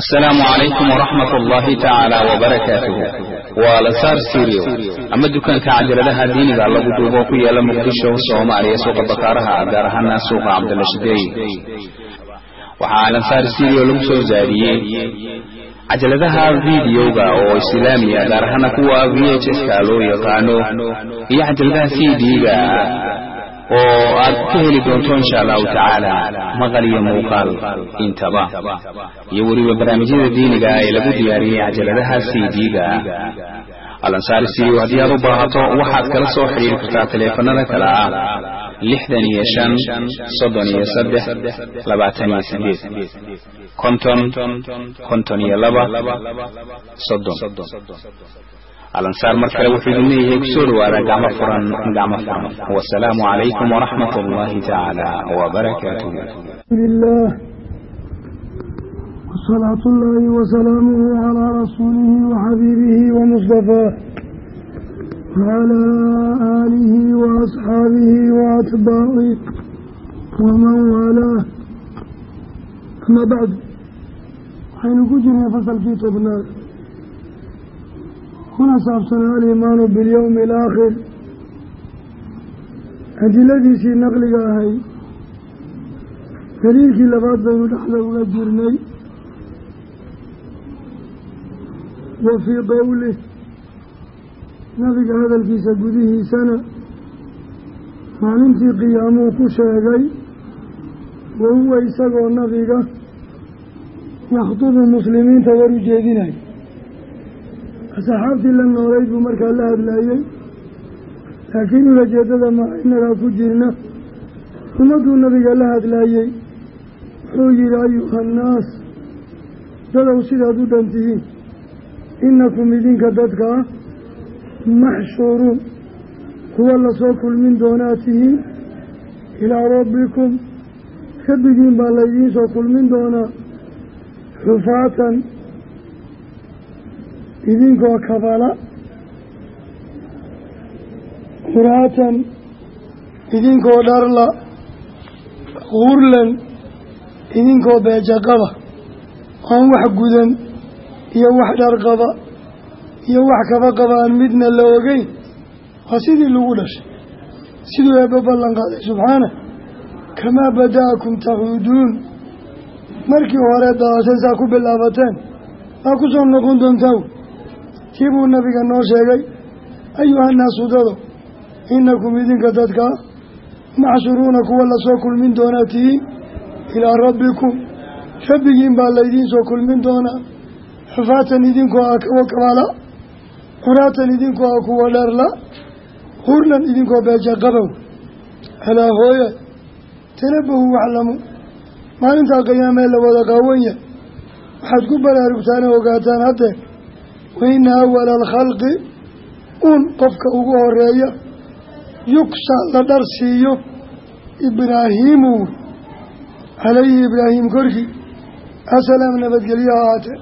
asalaamu calaykum waraxmat ullaahi tacaala wabarakaatuhu waa lasaar siriyo ama dukaanka cajaladaha diiniga lagu duubo ku yaalla muqdisho soomaaliya suuqa bakaaraha gaar ahaana suuqa cabdalla shideey waxaa lansaar siriyo lagu soo zaadiyey cajaladaha videoga oo islaamiya gaar ahaana kuwa v h ska loo yaqaano iyo cajaladaha c d-ga oo aad ka heli doonto insha allahu tacaala maqal iyo muuqaal intaba. Iyo weliba barnaamijyada diiniga ee lagu diyaariyey cajaladaha c d-ga alansaar siriyo haddii aad u baahato waxaad kala soo xidhiiri kartaa taleefanada kale ah lixdan iyo shan soddon iyo saddex labaatan iyo sideed konton konton iyo laba soddon alansaar mar kale wuxuu idin leeyahay ku soo dhawaada gacmo furan gacmo furan wasalaamu calaykum waraxmat allahi tacaala wabarakaatuh lah wsalaatu ullaahi wasalaamuhu calaa rasuulihi waxabiibihi wamustafaa wacalaa aalihi waasxaabihi waatbaaci waman waalaah ama bacd waxaynu ku jirnay fasalkii tobnaad kuna saabsan alimaanu bilyowmi alaakhir. Adiladiisii naqliga ahay daliilkii labaad baynu dhexda uga jirnay wa fii qowlih nabiga hadalkiisa gudihiisana maalintii qiyaamuu ku sheegay wahuwa isagoo nabiga yaxdubu muslimiinta war u asxaabtii la noolay buu markaa la hadlayey laakiin ulajeedada maa inagaa ku jirna ummadduu nabiga la hadlaayey. Wuxuu yidhi ayuha annaas dadow sidaad u dhan tihiin. Innakum idinka dadka ah maxshuuruun kuwa la soo kulmin doonaa tihiin. Ilaa rabbikum. Rabbigiin baa laydiin soo kulmin doonaa. Xufaatan idinkoo kabala quraatan idinkoo dharla gurlan idinkoo beejaqaba aan wax gudan iyo wax dharqaba iyo wax kaba qaba aan midna la ogeyn waa sidii lagu dhashay. Siduu eebba ballan qaaday subxaana kamaa bada'akum tacuuduun. Markii hore dalaashay saa ku bilaabateen waa ku soo noqon doontaa kii buu nabiga noo sheegay ayuhannaasu dado innakum idinka dadkaa maxshuruuna kuwa la soo kulmin doonaa tihiin ilaa rabbikum. Rabbigiin baa laydiin soo kulmin doonaa. Xufaatan idinkoo ah kuwa kabala quraatan idinkoo ah kuwa dharla hurlan idinkoo beejaqabow alaa hooya tanabahu waxlamu maalintaa qiyaamee la wada qaawan yahay. Waxaad ku baraarugtaan oo ogaataan haddee waina awala alkhalqi un qofka ugu horreeya yugsa la dhar siiyo ibraahiimu calayhi ibraahim korkii asalaam nabadgelyo ha ahaatee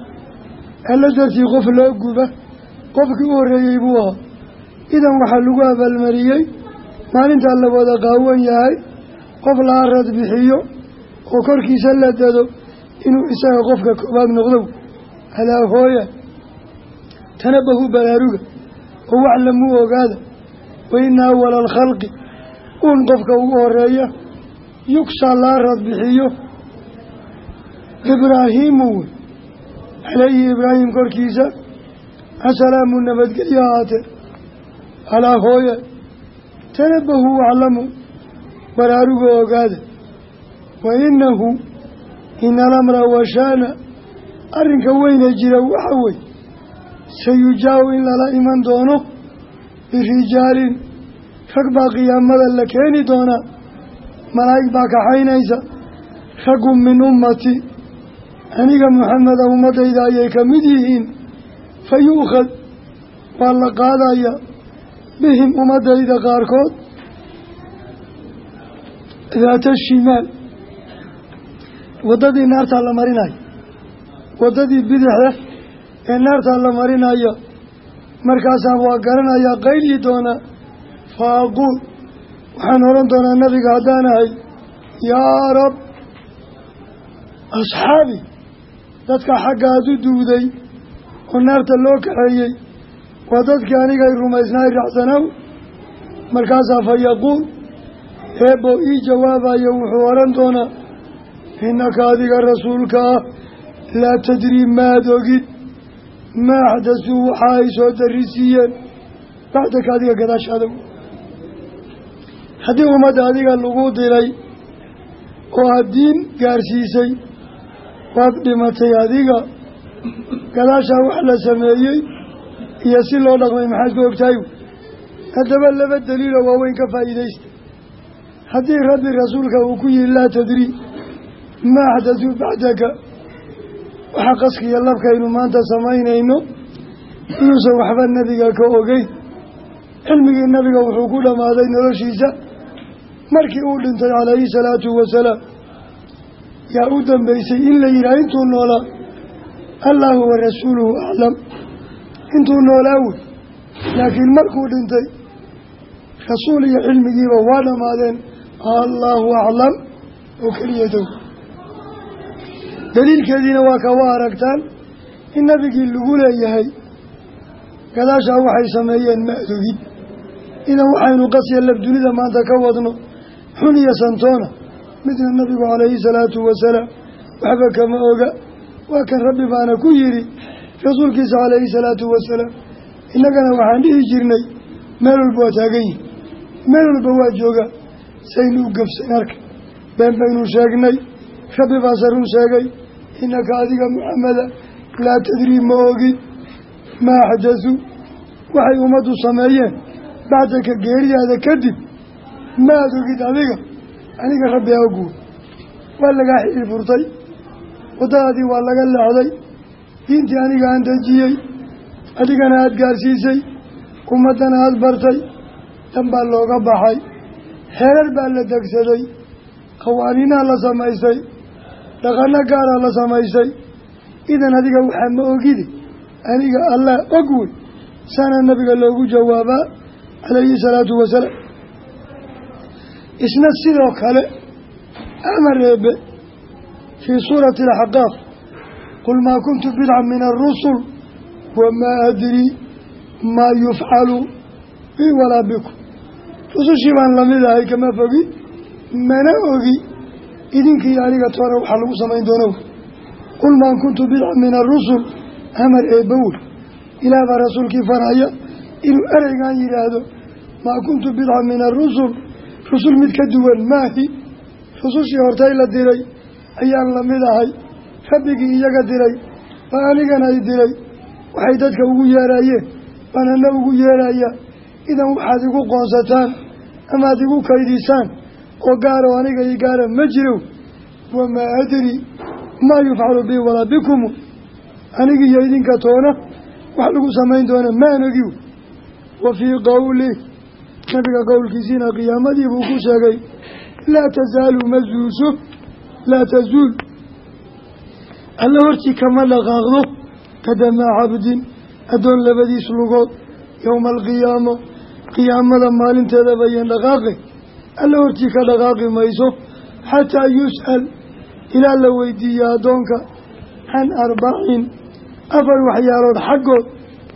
alla dartii qof loo guba qofkii u horreeyey buu ahaa. Idan waxaa lagu abaalmariyey maalintaa la wada qaawan yahay qof la arad bixiyo oo korkiisa la dado inuu isaga qofka koobaad noqdow alaa hooya tanabahu baraaruga oo wax lamuu ogaada waina awala alkhalqi uun qofka ugu horreeya yugsaa la arad bixiyo. Ibraahiimu wey calayhi ibraahim korkiisa asalaamu nabadgelyo ahaatee alaa hooya tanabahu waclamu baraaruga ogaada wa inahu ina alamra arrinka weyna jira waxa wey sayujaaw in lala iman doono birijaalin rag baa qiyaamada la keeni doonaa malaa'ig baa kaxaynaysa raggun min ummati. Aniga muxameda ummaddayda ayay ka mid yihiin. Fa yu'khad. Waa la qaadaya. Bihim ummaddayda qaarkood. Daata shimaal. Waddadii naartaa la marinayo. Waddadii bidixda ee naartaa la marinayo. Markaasaa waa garanayaa qayli doonaa fa aquul waxaan odhan doonaa nabiga haddaan ahay yaa rab asxaabi dadka xaggaad u duuday oo naarta loo kaxeeyey waa dadkii anigay rumaysnaay raacsanaw markaasaa fa yaquul eebbo ii jawaabayo wuxuu odhan doonaa innaka adiga rasuulka ah laa tadrii maad ogid maa axdasuu waxa ay soo darisiiyeen bacdaka adiga gadaashaada haddii ummadda adiga lagu dilay oo aad diin gaarsiisay waad dhimatay adiga gadaashaa wax la sameeyey iyo si loo dhaqmay maxaad ku ogtahay haddaba laba daliiloo waaweyn ka faa'iidaysta haddii rabbi rasuulka uu ku yihi laa tadrii maa axdasuu bacdaka waxa qaskiya labkaynu maanta samaynayno inuusan waxba nebiga ka ogeyn. Cilmigii nabiga wuxuu ku dhammaaday noloshiisa. Markii uu dhintay calayhi salaatu wasalaam yaa u dambeysay in la yidhaha intuu noolaa allahu wa rasuuluhu aclam. Intuu noolaa wey. Laakiin markuu dhintay rasuul iyo cilmigiiba waa dhammaadeen allahu aclam oo keliya dow daliilkeediina waa ka waa aragtaan in nabigii lagu leeyahay gadaashaa waxay sameeyeen ma adogid idan waxaynu qasya laf dunida maanta ka wadno xun iyo santoona midna nabigu calayhi salaatu wasalaam waxba kama oga. Waa kan rabbi baana ku yidhi rasuulkiisa calayhi salaatu wasalaam innagana waxaan dhihi jirnay meel walba waa taagan yihiin meel walba waa joogaa saynu u gabsan arka been baynu sheegnay rabbi baase run sheegay innaka adiga muxameda laa tadrii ma ogid maa axdasuu waxay ummaddu sameeyeen bacdaka geeridaada kadib maad ogid adiga aniga rabbi oguwa waa lagaa xidhiir furtay waddadaadii waa laga leexday diintii aniga aan dejiyey adigana aada gaarsiisay ummaddana aada bartay dan baa looga baxay. Xeerar baa la degsaday qawaaniinaha la samaystay dhaqano gaaraa la samaystay. Idan adiga waxaa ma ogidi aniga allah og wey saana nabiga loogu jawaabaa calayhi salaatu wasalaam isna sidoo kale amar eebe fii suurati alaxqaaf qul maa kuntu bidcan min alrusul wamaa adrii maa yufcalu bi walaa bikum. Rusushii baan la mid ahay kama fogi mana ogi idinkii aniga toona waxaa lagu samayn doono qul maa kuntu bidcan min alrusul amar eebbowl ilaah baa rasuulkii faraya inuu ereygan yidhaahdo maa kuntu bidcan min alrusul rusul mid ka duwan maahi rusushii hortay la diray ayaan la mid ahay. Rabbigii iyaga diray baa anigana i diray. Waxay dadka ugu yeerayeen baan ana ugu yeeraya. Idan waxaad igu qoonsataan amaad igu kaydisaan oo gaaro aniga ii gaara ma jiro wamaa adri maa yufcalu bi walaa bikumu anigiiyo idinka toona wax lagu samayn doona maan ogiw wa fii qowlih nabiga qowlkiisiina qiyaamadii buu ku sheegay laa tasaalu ma zuulso laa tazuul. Alla hortii kama dhaqaaqdo qadamaa cabdin addoon labadiis lugood yowma alqiyaama qiyaamada maalinteeda bayan dhaqaaqe alla hortii ka dhaqaaqi mayso xataa yus'al ilaa la weydiiya addoonka can arbacin. Afar waxyaalood xaggood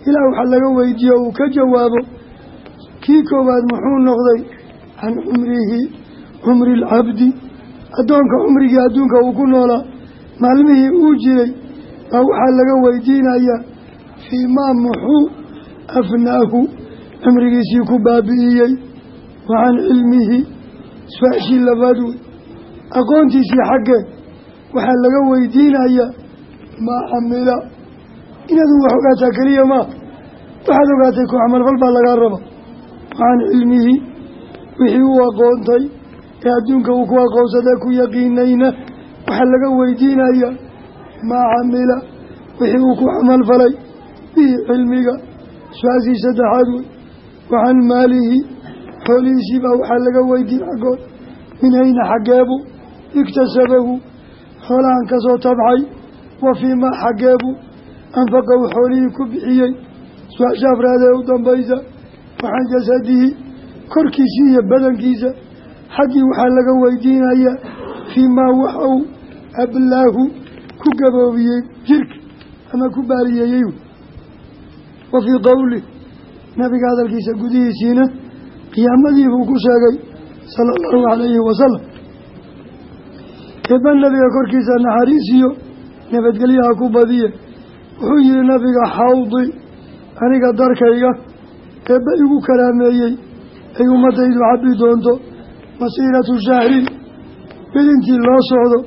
ilaa wax laga weydiiyo uu ka jawaabo kii koowaad muxuu noqday can cumrihi cumri alcabdi addoonka cumrigii adduunka uu ku noolaa maalmihii uu jiray baa waxaa laga weydiinayaa fii maa muxuu afnaahu cumrigiisii ku baabi'iyey wa can cilmihi su'aashii labaad wey aqoontiisii xaggee waxaa laga weydiinayaa maa camila inaad wax ogaataa keliya maa waxaad ogaatay ku camalfal baa lagaa raba wacan cilmihi wixii uu aqoontay ee adduunka uu ku aqoonsadee ku yaqiinayna waxaa laga weydiinayaa maa camila wixii uu ku camalfalay bihi cilmiga su'aashii wey wacan maalihi xoolihiisii baa waxaa laga weydiin xaggood min ayna xaggeebu iktasabahu xoolahan ka soo tabxay wa fii maa xaggeebu anfaqahu xoolihii ku bixiyey. Su'aasha afraad ee u dambaysa waxaan jasadihi korkiisii iyo badankiisa. Xaggii waxaa laga weydiinayaa fii maa wax uu ablaahu ku gaboobiyey jirka ama ku baaliyeeyey wa fii qowli nabiga hadalkiisa gudihiisiina qiyaamadii buu ku sheegay sala allahu calayhi wasalam eebba nabiga korkiisa naxariisiyo nabadgelyaha ku badiye. Wuxuu yihi nabiga xawdi aniga darkayga eebba igu karaameeyey ay ummaddaydu cabbi doonto masiiratu shahrin bil intii loo socdo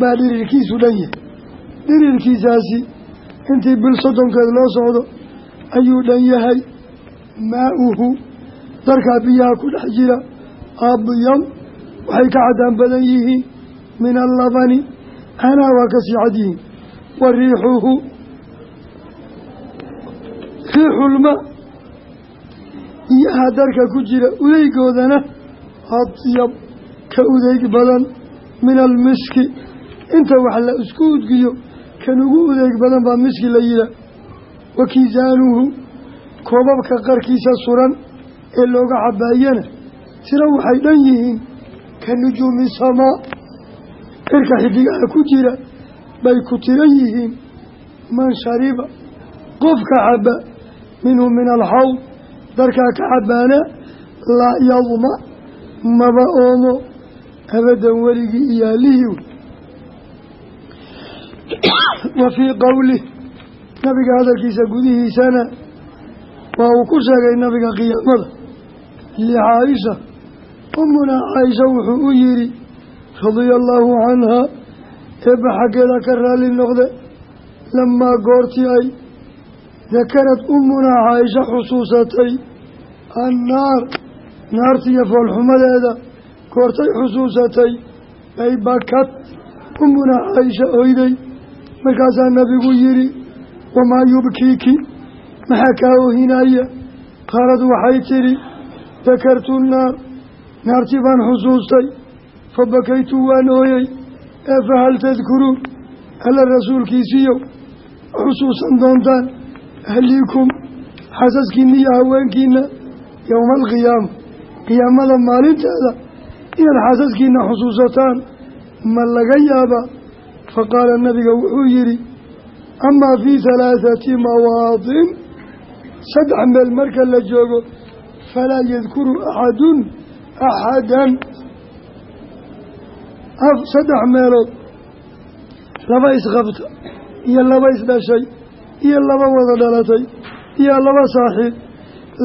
baa dhirirkiisu dhan yahay. Dhirirkiisaasi intii bil soddonkeed loo socdo ayuu dhan yahay maa-uhu darkaa biyaha ku dhex jira abyam waxay ka caddaan badan yihiin min allabani anaa waa ka sii cad yihiin wa riixuhu riixulma biyaha darka ku jira udeygoodana adyab ka udeyg badan min almiski. Inta wax la isku udgiyo kan ugu udeyg badan baa miski la yihaa wa kiisaanuhu koobabka qarkiisa suran ee looga cabaayana tiro waxay dhan yihiin ka nujuumi samaa cirka xidigaha ku jira bay ku tiran yihiin man shariba qofka caba minhu min alxawd darkaa ka cabaana laa yadma maba oomo abadan weligii iyaalihii wa fii qowlih nabiga hadalkiisa gudihiisana waa uu ku sheegay nabiga qiyaamada licaaisha umunaa caaisha wuxuu u yidhi radia allaahu canhaa eebba xaggeeda ka raalli noqde lamaa goortii ay dakarad umunaa caaisha xusuusatay. Annaar naartiiyo foolxumadeeda goortay xusuusatay. Ay bakad umunaa caaisha oyday markaasaa nabigu yidhi wamaa yubkiiki? Maxaa kaa ohinaya qaalad waxay tidhi dakartu naar naartii baan xusuustay fa bakaytu waan ooyey ee fahal tadkuruun alla rasuulkiisiiyow xusuusan doontaan ahliikum xasaskiinna iyo haweenkiina yowma alqiyaama qiyaamada maalinteeda inaad xasaskiina xusuusataan ma laga yaabaa fa qaala nabiga wuxuu yidhi amaa fii halaathati mawaadin saddex meel marka la joogo falaa yadkuru axadun axadan saddex meelood laba isqabta iyo laba isdhashay iyo laba wada dhalatay iyo laba saaxiib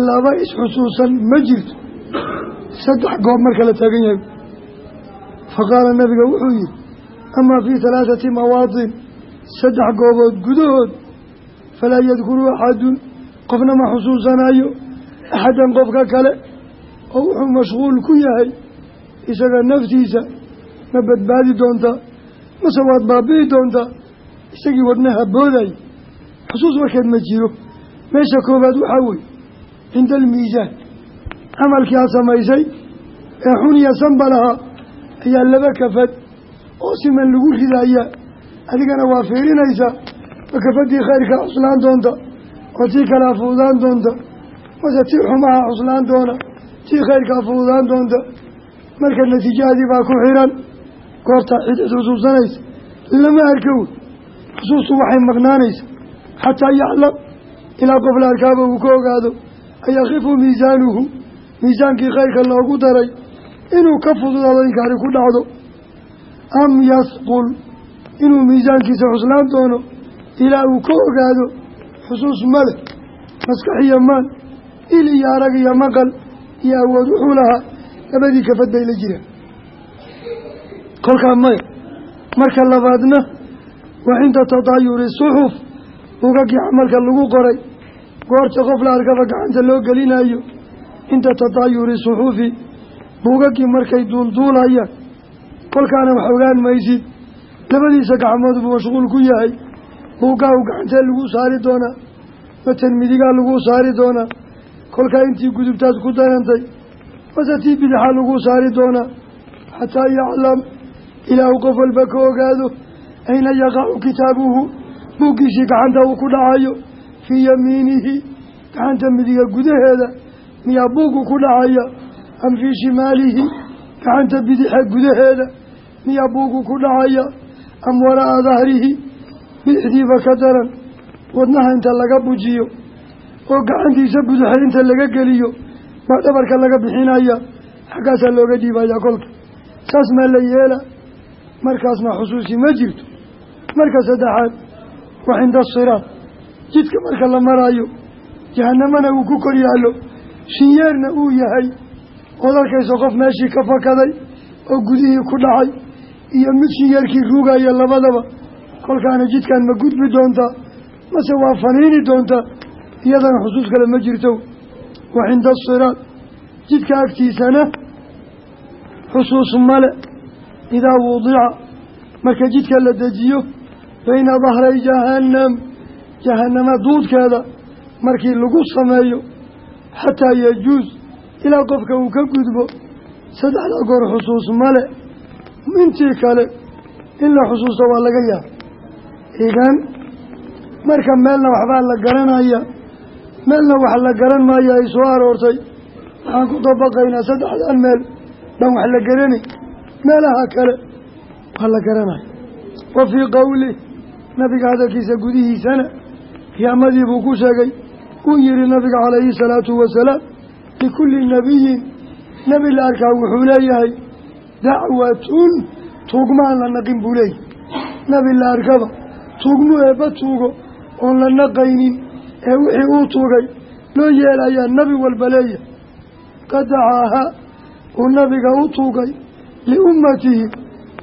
laba isxusuusan ma jirto saddex goob marka la taagan yahay fa qaala nabiga wuxuu yihi amaa fii halaathati mawaadin saddex goobood gudahood falaa yadkuru axadun qofna ma xusuusanayo axadan qofka kale oo wuxuu mashquul ku yahay isaga naftiisa ma badbaadi doontaa mase waad baabi'i doontaa isagii wadnaha boodaya xusuus markeed ma jiro meesha koowaad waxaa weeye cinda almiisaan camalkii aad samaysay ee xun iyo sanba lahaa ayaa laba kafad oo siman lagu ridaya adigana waa fiirinaysaa ma kafadii khayrkaa cuslaan doonta oo tii kalea fuudaan doonta mase tii xumaha cuslaan doona tii khayrkaa fuudaan doonta. Marka natiijahadii baa ku xiran. Goortaa cid cid xusuusanaysa lama arka wey xusuustu waxay maqnaanaysa. Xataa yaclam ilaa qof la arkaaba uu ka ogaado ayakifu miisaanuhu. Miisaankii khayrka loogu daray inuu ka fududaado inkaari ku dhacdo. Am yasqul inuu miisaankiisa xuslaan doono ilaa uu ka ogaado xusuus male maskax iyo maan il iyo arag iyo maqal iyo awood wuxuu lahaa labadii kafad bay la jiraan kolkaa maya marka labaadna waa cinda tadaayuri suxuf bugagii camalka lagu qoray. Goorta qof la arkaba gacanta loo gelinayo cinda tadaayuri suxufi bugagii markay duulduulayaan. Kolkaana wax ogaan maysid labadiisa gacmood buu mashquul ku yahay. Buuggaa u gacantee lagu saari doonaa matan midigaa lagu saari doonaa kolkaa intii gudubtaad ku dayantay mase tii bidixaa lagu saari doonaa xataa yaclam ilaa uu qof walba ka ogaado ayna yaqacu kitaabuhu buuggiisii gacanta uu ku dhacayo. Fii yamiinihi gacanta midiga gudaheeda miyaa buuggu ku dhacaya. Am fii shimaalihi gacanta bidixa gudaheeda miyaa buuggu ku dhacaya. Am waraa'a dahrihi bidixdiiba ka daran wadnaha inta laga bujiyo oo gacantiisa buduxa inta laga geliyo baa dhabarka laga bixinaya xaggaasaa looga dhiibayaa kolka. Saas maa la yeela markaasna xusuusi ma jirto. Marka saddexaad wa cinda asiraad jidka marka la maraayo jahanamana uu ku kor yaallo. Shinyeerna uu yahay ood arkayso qof meeshii ka fakaday oo gudihii ku dhacay iyo mid shinyeerkii ruugaya labadaba. Kolkaana jidkan ma gudbi doontaa mase waa faniini doontaa iyadana xusuus kale ma jirto wa cinda asiraad jidka agtiisana xusuus male. Idaa wudica marka jidka la dejiyo bayna dahray jahannam. Jahannama duudkeeda markii lagu sameeyo. Xataa yajuus ilaa qofka uu ka gudbo saddexda goor xusuus male. Intii kale in la xusuusto waa laga yaaba idan marka meelna waxbaa la garanaya meelna wax la garan maayo ay soo aroortay. Waxaan ku dabaqaynaa saddexdan meel. Dhan wax la garanay meelaha kale waa la garanaya wa fii qowlih nabiga hadalkiisa gudihiisana qiyaamadii buu ku sheegay. Uu yihi nabiga calayhi salaatu wasalaam likulli nabiyin nebi la arkaa wuxuu leeyahay dacwatun tuugmaan la naqin buu leeyahay. Nebi la arkaba tuugmu eebba tuugo oon la naqaynin ee wixii uu tuugay loo yeelayaa nebi walba leeyahay. Qad dacaaha uu nabiga u tuugay liummatihi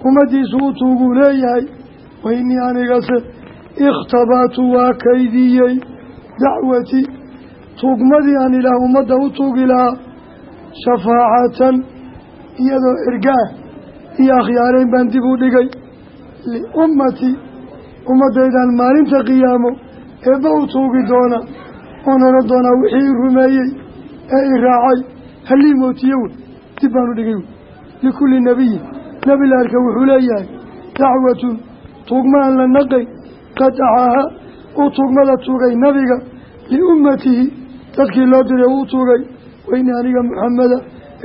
ummaddiisu u tuuguu leeyahay wa innii anigase ikhtabatu waa kaydiyey dacwatii tuugmadii aan ilaah ummadda u tuugi lahaa shafaacatan iyadoo ergaah iyo akhyaarayn baan dib u dhigay liummatii ummaddaydaan maalinta qiyaamo eebba u tuugi doona oon oran doonaa wixii i rumeeyey ee i raacay halii mootiye wey dib baan u dhigay wey likulli nebiyin nebi la arka wuxuu leeyahay dacwatun tuugma aan la naqay qad dacaaha uu tuugmada tuugay nabiga liummatihi dadkii loo diray uu tuugay weyni aniga muxameda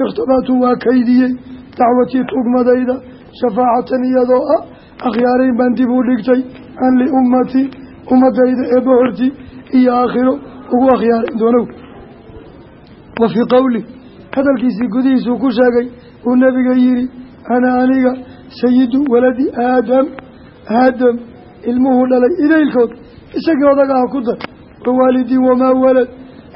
ikhtabatu waa kaydiyey dacwatii tuugmadayda shafaacatan iyadoo ah akhyaarayn baan dib u dhigtay an liummati ummadayda eebba horti iyo aakhiro ugu akhyaarayn doonow. Wa fii qowli hadalkiisii gudihiisuu ku sheegay uu nebiga yidhi ana aniga sayidu waladi aadam. Aadam ilmuhu dhalay idaylkood isagii odaga ah ku dar wawaalidii wamaa walad?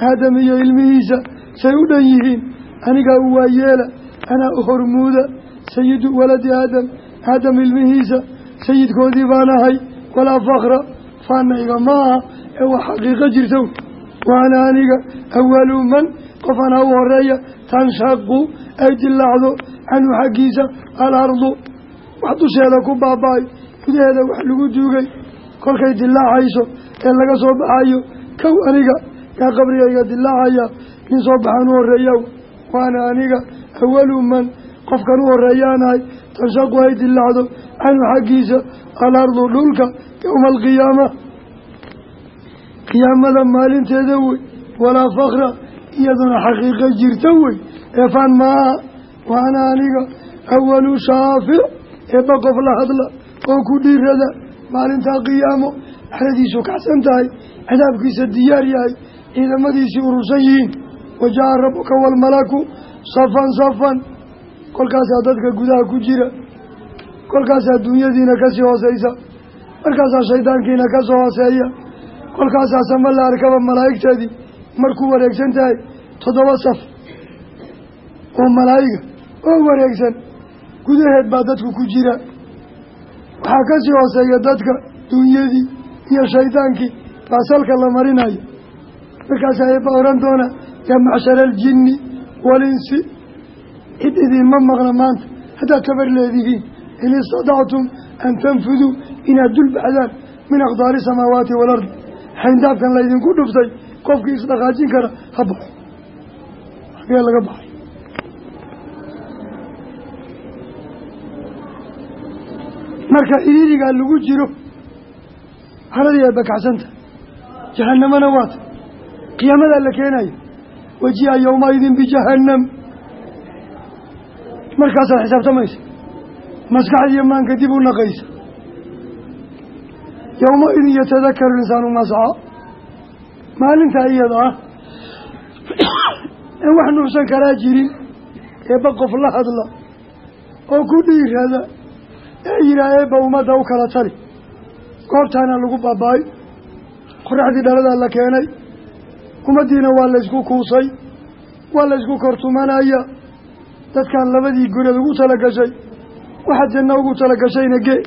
Aadam iyo ilmihiisa say u dhan yihiin anigaa u waayeela anaa u hormuuda sayidu waladi aadam. Aadam ilmihiisa sayidkoodii baan walaa fakra faanayga ma aha ee waa xaqiiqo jirto waana aniga awalu man qof anaa u horreeya tanshaqu ay dilaacdo canhu xaggiisa alardu wax dusheeda ku baaba-ay gudaheeda wax lagu duugay kolkay dilaacayso ee laga soo baxayo kow aniga yaa qabrigayga dilaacaya nin soo baxaan u horreeya waana aniga awalu man qofkan u horeeyaanahay tanshaqu ay dilaacdo canhu xaggiisa alardu dhulka yowma alqiyaama qiyaamada maalinteeda wey walaa fakra iyaduna xaqiiqo jirta wey. Eefaan maaha waana aniga awalu shaafic eebba qof la hadla oo ku dhiirada maalintaa qiyaamo. Axradiisu kacsan tahay cadaabkiisa diyaar yahay ciidamadiisii urursan yihiin. Waja'a rabbuka waalmalaku safan safan. Kolkaasaa dadka gudaha ku jira kolkaasaa dunyadiina ka sii hooseysa markaasaa shaydaankiina ka soo hooseeya kolkaasaa sama la arkaba malaa'igteedii markuu wareegsan tahay toddoba saf oo malaa'iga oo wareegsan gudaheed baa dadku ku jira. Waxaa ka sii hooseeya dadka dunyadii iyo shaydaankii baa salka la marinayo. Markaasaa eebba oran doona yaa macshara aljinni walinsi cid idiinma maqna maanta haddaad tabar leedihiin in istadactum an tanfuduu inaad dul baxdaan min aqdaari samaawaati waalardi xayndaabkan laydinku dhuftay qofkii isdhaqaajin kara ha baxo xagee laga baxay marka iriirigaa lagu jiro haradii ay bakacsanta jahanamana waata qiyaamadaa la keenayo wajiha yowmaidin bijahannam markaasaad xisaabtamaysa maskaxdiiyo maanka dib u naqaysa. Yowma-idin yatadakaru insaanu maa saca maalintaa iyada ah in wax nuuxsan karaa jirin eebba qof la hadla oo ku dhiirada ee yihaa eebba ummadda u kala tali goobtaana lagu baaba-ay qoraxdii dhaladaa la keenay ummaddiina waa laysku kuusay waa laysku kortumanaya dadkan labadii gureed ugu talagashay waxaad janno ugu talagashayna gee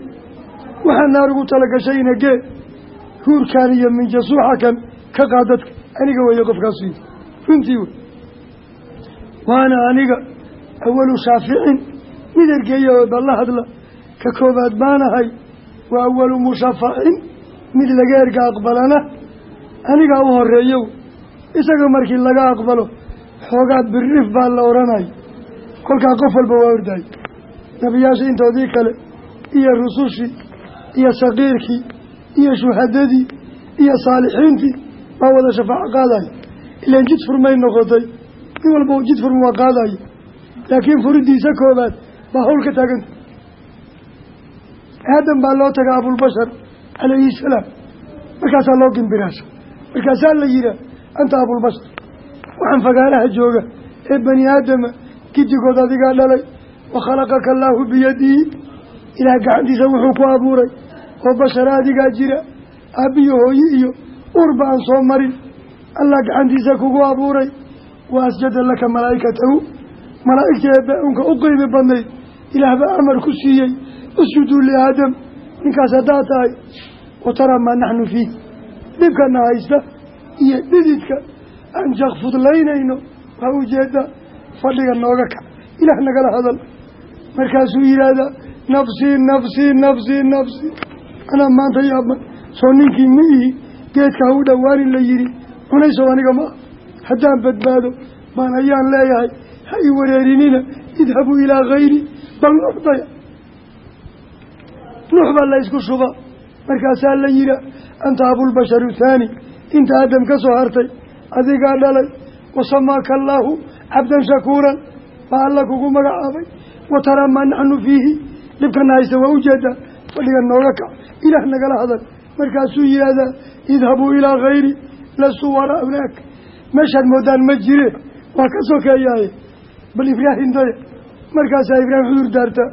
waxaad naar ugu talagashayna gee huurkan iyo minjasuuxa kan ka qaad dadka. Aniga weeye qofkaasi. Runtii wey. Waana aniga awalu shaaficin. Mid ergeeya oo balla hadla. Ka koobaad baanahay waa awalu mushafacin mid laga erga aqbalana. Anigaa u horeeyow isaga markii laga aqbalo xoogaa birrif baa la odhanaya kolkaa qof walba waa ordaay nebiyaasha intoodii kale iyo rusushii iyo saqiirkii iyo shuhadadii iyo saalixiintii baa wada shafaaco qaadaya. Ilaan jid furmay noqotay in walba jid furma waa qaadaya. Laakiin furidiisa koobaad baa hawl ka taaganta aadam baa loo taga abulbashar calayhi salaam. Markaasaa loo gimbiraasha. Markaasaa la yihaa anta abulbashar waxaan fagaaraha jooga ee bani aadama gidigood adigaa dhalay wa khalaqaka allaahu biyadihi ilaah gacantiisa wuxuu ku abuuray oo bashara adigaa jira aabbiyo hooye iyo urba aan soo marin allah gacantiisa kugu abuuray wa asjada laka malaa'ikatahu malaa'igta eebbe unka u qiimi badnayd ilaah baa amar ku siiyey usjuduu liaadam ninkaas haddaad tahay wa taraa maa naxnu fiih dhibkana haysta iyo dhididka aan jakfudlaynayno waa fadhiga nooga kac ilaah nagala hadal markaasuu yidhaahdaa nafsii nafsii nafsii nafsii anaa maanta yaaban soo ninkii ma ihi geedka ha u dhowaanin la yidhi. Cunaysow aniga ma ah haddaan badbaado baan ayaan leeyahay ha i wareerinina idhabuu ilaa hayri bal nuxdaya nuux baa la ysku shuba. Markaasaa la yihaa anta abulbasharu thaani inta aadam ka soo hartay adigaa dhalay wasamaaka allaahu cabdan shakuuran baa alla kugu magacaabay wa taraa maa naxnu fiihi dhibkana haysta waa u jeedaa fadhiga nooga kac ilaah nagala hadal markaasuu yidhaahdaa idhabuu ilaa hayri lastu waraa walaak meeshaad moodaan ma jire waa ka sokeeyaaye bal ibraahim daya markaasaa ibraahim xudur daarta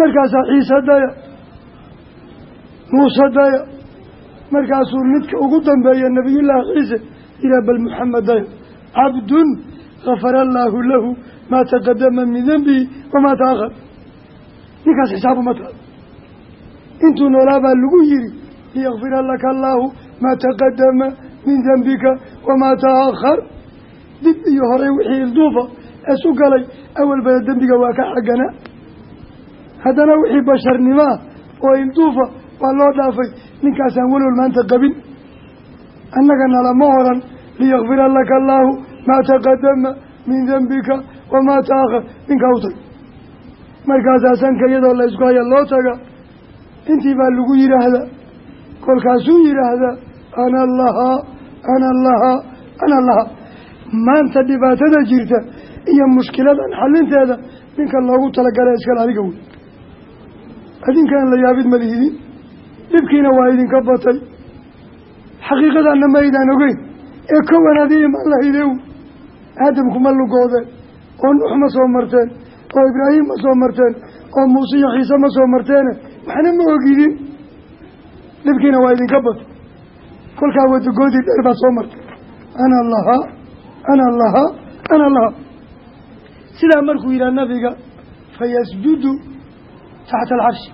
markaasaa ciise daya muuse daya markaasuu midka ugu dambeeya nabiyullaahi ciise ilaa bal muxamed daya cabdun gafara allaahu lahu maa taqadama min dembihi wamaa taahar ninkaas xisaabuma taal intuu noolaa baa lagu yidhi liyakfira laka allaahu maa taqadama min dembika wamaa taahar dib iyo horay wixii ilduufa eesu galay awalbada dembiga waa ka xagana haddana wixii basharnimo ah oo ilduufa waa loo dhaafay ninkaasaan walwal maanta qabin annagana lama oran liyakfira laka allaahu maa taqadama min dembika wamaa taahar ninkaa u tag markaasaa sanka iyadoo la ysku haya loo taga intii baa lagu yidhaahdaa kolkaasuu yidhaahdaa ana lahaa ana lahaa ana lahaa maanta dhibaatada jirta iyo mushkiladan xalinteeda ninka loogu talagalay iskale adiga wey adinkaan la yaabid ma lihidin dhibkiina waa idinka batay xaqiiqadaana ma aydaan ogeyn ee kowan adii imaan lahaydee aadamku ma lugoodeen oo nuux ma soo marteen oo ibraahim ma soo marteen oo muuse iyo ciise ma soo marteene waxna ma ogidin? Dhibkiina waa idinka batay kolkaa wadagoodii dheer baa soo martay. Ana lahaa ana lahaa ana lahaa sidaa markuu yidhaha nabiga fayasjudu taxta alcarshi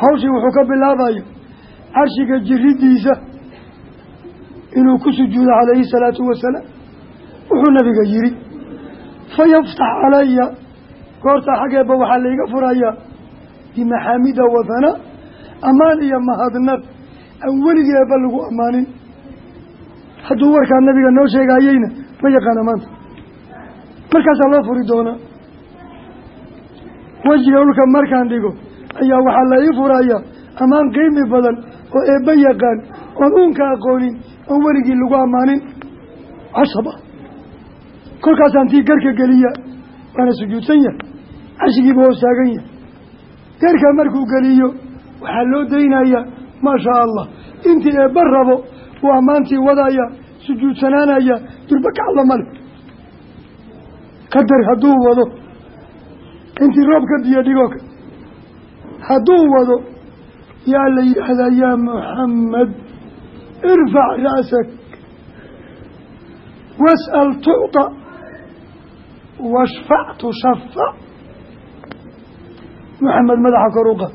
hawshii wuxuu ka bilaabaya carshiga jiridiisa inuu ku sujuudo calayhi salaatu wasalaam wuxuu nabiga yidhi fayaftax calaya. Goortaa xaggeeba waxaa laiga furayaa bimaxaamida wathana ammaan iyo mahadnaq aan weligii eeba lagu ammaanin. Hadduu warkaa nabiga noo sheegayeyna ma yaqaana maanta. Markaasaa loo furi doonaa. Wejiga dhulka markaan dhigo ayaa waxaa la ii furayaa ammaan qiimi badan oo eebba yaqaan oon uunka aqoonin oon weligii lagu ammaanin. Cashaba kolkaasaan tii garka geliya waana sujuudsan yahay carshigiiba hoos taagan yahay. Geerkaa markuu geliyo waxaa loo daynayaa maa shaa allah intii eebba rabo uu ammaantii wadaya sujuudsanaanaya male. Qadar hadduu wado. Intii roob ka diya dhigooka hadduu wado yaa la yidhaahdaa yaa muxamed irfac ra'sak. Was'al tucطa washfac tushafac maxamed madaxa kor u qad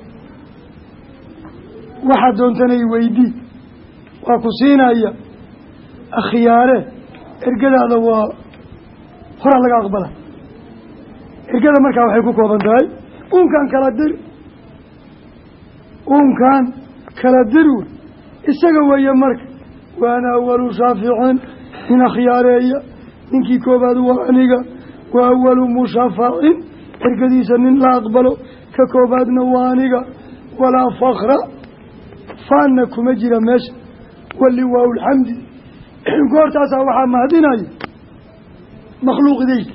waxaad doontanay weydii waa ku siinaya akhyaare ergadaada waa horaa laga aqbala ergada markaa waxay ku kooban tahay uunkan kala dir uunkan kala dir isaga weeye marka waana awalu shaaficin nin akhyaareeya ninkii koobaad waa aniga wa awalu mushafacin ergadiisa nin la aqbalo ka koobaadna waa aniga. Walaa fakra faanna kuma jira meesha. Waliwaa lxamdi goortaasaa waxaa mahadinaya makhluuqdayki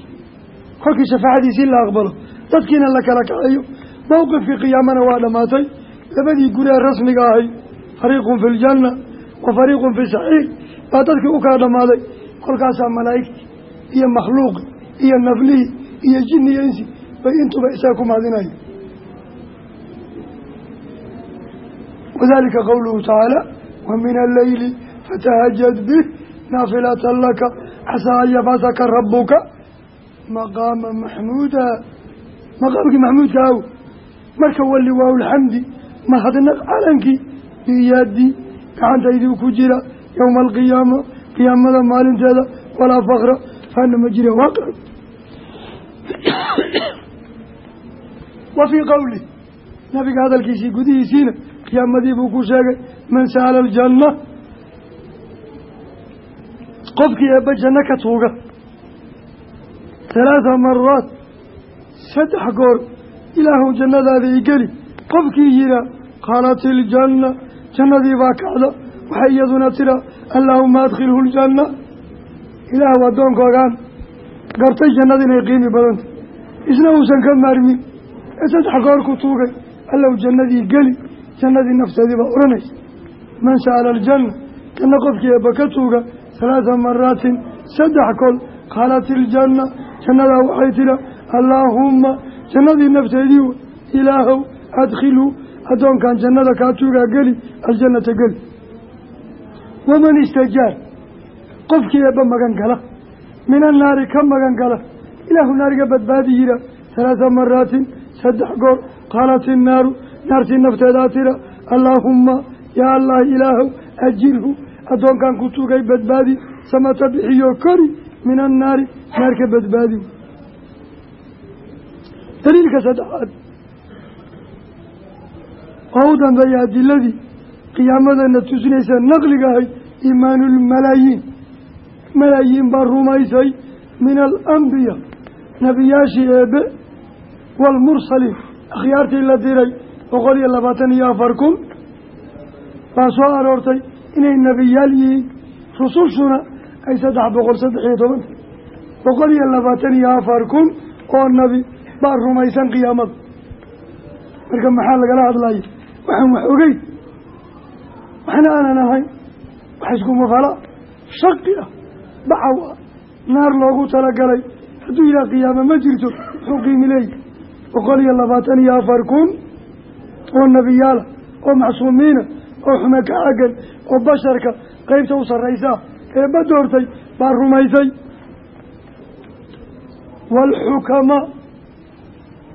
kolkii shafaacadiisii la aqbalo. Dadkiina la kala kaceeyo mowqifkii qiyaamana waa dhammaatay labadii guri ee rasmiga ahay. Fariiqun fi ljanna wa fariiqun fi saxiir baa dadkii u kala dhammaaday kolkaasaa malaa'igtii iyo makhluuqi iyo naflihii iyo jinni iyo insi bay intuba isaga ku mahadinaya wadalika qowluhu tacaala wa min alleyli fatahajad bih naafilatan laka casaa an yabcasaka rabuka maqaama maxmuuda maqaamkii maxmuudka aw marka wali waa lxamdi mahadnaq calankii biyadii gacantaydii ku jira yowma alqiyaama qiyaamada maalinteeda walaa fakra faana ma jira waaqi wa fii qowli nabiga hadalkiisii gudihiisiina qiyaamadii buu ku sheegay man sa'ala aljanna qofkii eebba janno ka tuuga halaatha maraat saddex goor ilaahu jannadaada i geli qofkii yihaa qaalat iljanna jannadii baa kacda waxay iyaduna tira allaahuma adkhilhu ljanna ilaahu addoonkoogaan gartay jannada inay qiimi badanta isna uusan ka maarmin. Ee saddex goor ku tuugay allow jannadii geli jannadii nafteedii baa odhanaysa man sa'ala aljanna janno qofkii eebba ka tuuga halaatha maraatin saddex kol qaalat iljanna jannadaa waxay tira allaahumma jannadii nafteedii wey ilaahow adkhilhu addoonkan jannada kaa tuugaa geli aljannata geli. Waman istajaar qofkii eebba magan gala min annaari ka magan gala ilaahu naariga badbaadi yira. Halaatha maraatin saddex goor qaalat innaaru naartii nafteedaa tira. Allaahumma yaa allah ilaahow ajirhu. Addoonkan ku tuugay badbaadi. Samata bixiyo kori min annaari naar ka badbaadi. Daliilka saddexaad. Oo u dambeeya adiladii qiyaamadana tusinaysa naqliga ahay iimaanulmalaayiin malaayiin baa rumaysay min alambiya nebiyaashii eebe waalmursaliin akhyaartii la diray boqol iyo labaatan iyo afar kun. Baa soo aroortay inay nebiyaal yihiin. Rusushuna ay saddex boqol saddex iyo toban. Boqol iyo labaatan iyo afar kun oo nebi baa rumaysan qiyaamada marka maxaa lagala hadlaya waxaan wax ogeyn. Waxna aanan ahayn. Wax iskumafala shaqi ah bacaw ah naar loogu talagalay. Hadduu yidhaha qiyaamo ma jirto muxuu qiimi leeyahy boqol iyo labaatan iyo afar kun oo nebiyaala oo macsuumiina oo xume ka cagan oo basharka qeybta u sarraysaa eebba doortay baa rumaysay. Waalxukamaa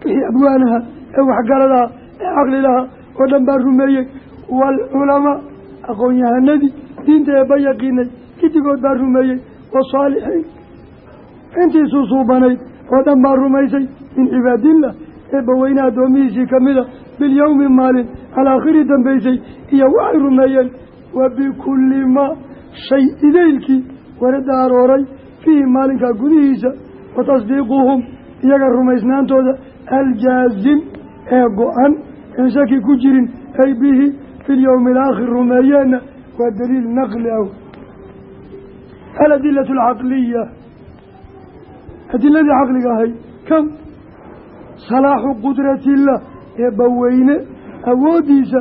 wixii abwaanaha ee waxgaradaha ee caqli lahaa oo dhan baa rumeeyey. Waalculamaa aqoon-yahanadii diinta eebba yaqiinay gidigood baa rumeeyey wasaalixiin intii suusuubanayd oo dhan baa rumaysay. Min cibaadillah eebba weyne addoomihiisii ka mida bilyowmi maalin alaakhiri dambaysay iyo waxay rumeeyeen wa bikulli maa shay idaylkii warada arooray fiihi maalinkaa gudihiisa wa tasdiiquhum iyaga rumaysnaantooda aljaazim ee go-an een shaki ku jirin ay bihi fi lyowmi alaakhir rumeeyeenna waa daliil naqli ah aladilatu alcaqliya adiladii caqliga ahay kam? Salaaxu qudrati illah eebbaweyne awooddiisa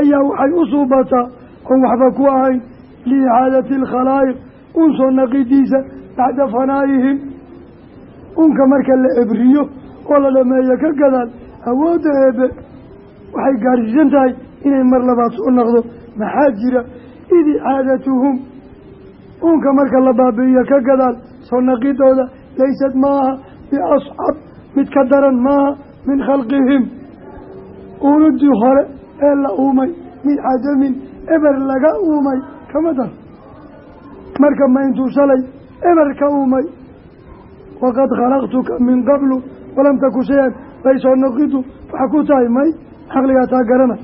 ayaa waxay u suubataa oon waxba ku ahayn. Liicaadati alkhalaa'iq un soo naqidiisa bacda fanaa'ihim. Unka marka la ebriyo oo la dhameeyo ka gadaal awoodda eebe waxay gaarsiisan tahay inay mar labaad soo naqdo maxaa jira? Id icaadatuhum unka marka la baabi'iyo ka gadaal soo naqidooda laysad maaha biascab mid ka daran maaha min khalqihim. Uunudii hore ee la uumay min cadamin eber laga uumay kama dar marka ma intuu shalay eber ka uumay. Waqad khalaqtuka min qablu walam taku shay-an bay soo naqidu waxa ku tahay may caqligaa taa garana.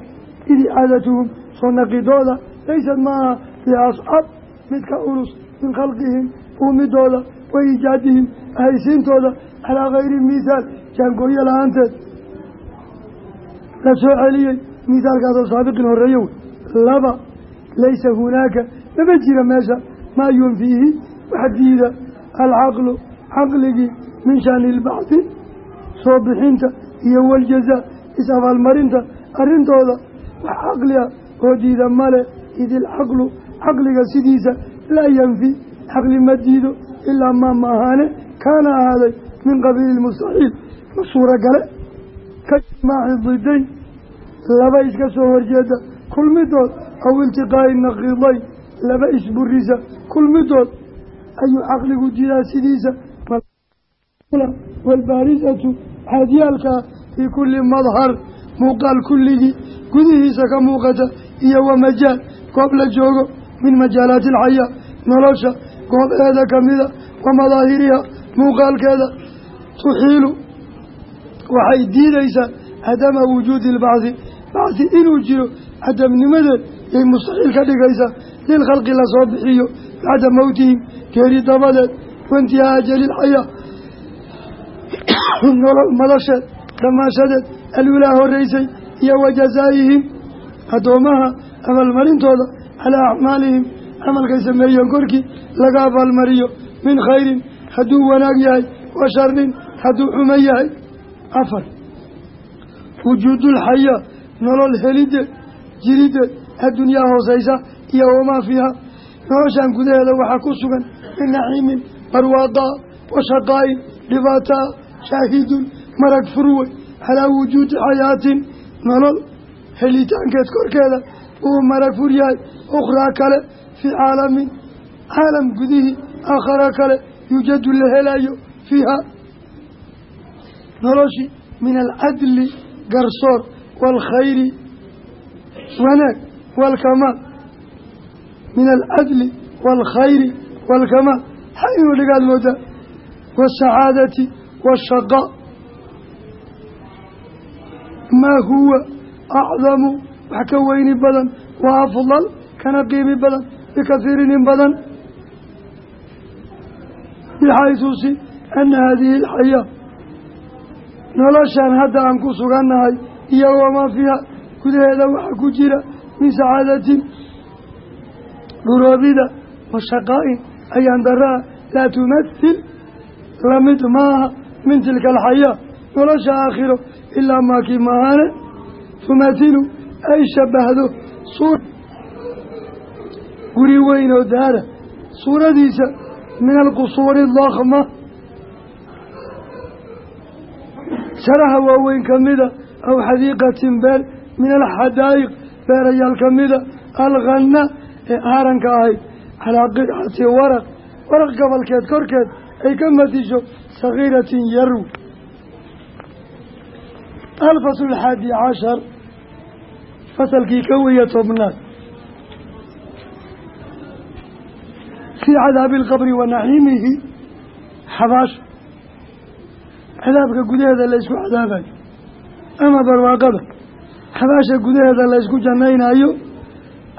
Id icaadatuhum soo naqidooda laysad maaha biascab mid ka ulus min khalqihim uumidooda wa iijaadihim ahaysiintooda calaa kayri mithaal jaangooyo la'aanteed la soo celiyey mithaalkaasoo saabiqin horreeyo wey laba laysa hunaaka mama jira meesha maa yunfiihi wax diida alcaqlu caqligii min shaani ilbacdi soo bixinta iyo waljazaa is-abaalmarinta arrintooda wax caqli ah oo diida male id ilcaqlu caqliga sidiisa laa yanfi caqli ma diido ilaa maa ma ahaane kaana ahaaday min qabiili lmustaxiil ma suuragale? Ka jimaaci didayn laba iska soo horjeeda kulmidood aw iltiqaa'i naqiidayn laba isburisa kulmidood ayuu caqligu diidaa sidiisa? Waalbaarisatu xaadyaalkaa fii kulli madhar muuqaal kulligii gudihiisa ka muuqata iyo wa majaal goob la joogo min majaalaati alxayaa nolosha goobeeda kamida wa madaahiriha muuqaalkeeda. Tuxiilu waxay diidaysaa cadama wujuudi ilbacdi bacdi inuu jiro cadamnimadeed yay mustaxiil ka dhigaysaa. Lilkhalqi la soo bixiyo bacda mowtihim geeri dabadeed waintihaa ajalilxayaa nolol madasheed dhammaashadeed alulaa horeysay iyo wa jazaa'ihim addoomaha abaalmarintooda calaa acmaalihim camalkay sameeyeen korkii laga abaalmariyo min khayrin hadduu wanaag yahay wa sharin hadduu xumo yahay afar wujuudulxayaa nolol helideed jirideed addunyaa hooseysa iyo wamaa fiiha noloshan gudaheeda waxaa ku sugan min naciimin barwaaqaa wa shaqaa'in dhibaataa shaahidun marag furwey calaa wujuudi xayaatin nolol helitaankeed korkeeda uu marag fur yahay ukhraa kale fii caalamin caalam gudihii aakhara kale yuujadu la helayo fiiha. Noloshii min alcadli garsoor waalkhayri wanaag waalkamaal min alcadli waalkhayri waalkamaal ha inuu dhigaad moodaa. Wasacaadati waashaqaa maa huwa acdamu wax ka weyni badan wa afdal kana qiimi badan bikasiirin in badan. Bixaysu si ana haadihi alxayaa noloshan hadda aan ku sugannahay iyo wamaa fiiha gudaheeda waxaa ku jira min sacaadatin dhuroobida wa shaqaa'in ayaan daraa laa tumathil la mid maaha min tilka alxayaa nolosha aakhiro ilaa maakii mahaane tumathilu ay shabahdo suur. Guri weyn oo daara suuradiisa min alqusuuri dakma saraha waaweyn ka mida aw xadiiqatin beer min alxadaa'iq beerayaal ka mida alkhanna ee aaranka ahayd. Calaa qidcati waraq waraq gobolkeed korkeed ay ka matisho sagiiratin yarw alfasl alxaadi cashar fasalkii ka weya tobnaad fii cadaabi alqabri wa naciimihi xabaasha cadaabka gudaheeda laysku cadaabayo ama barwaaqada. Xabaasha gudaheeda laysku jannaynayo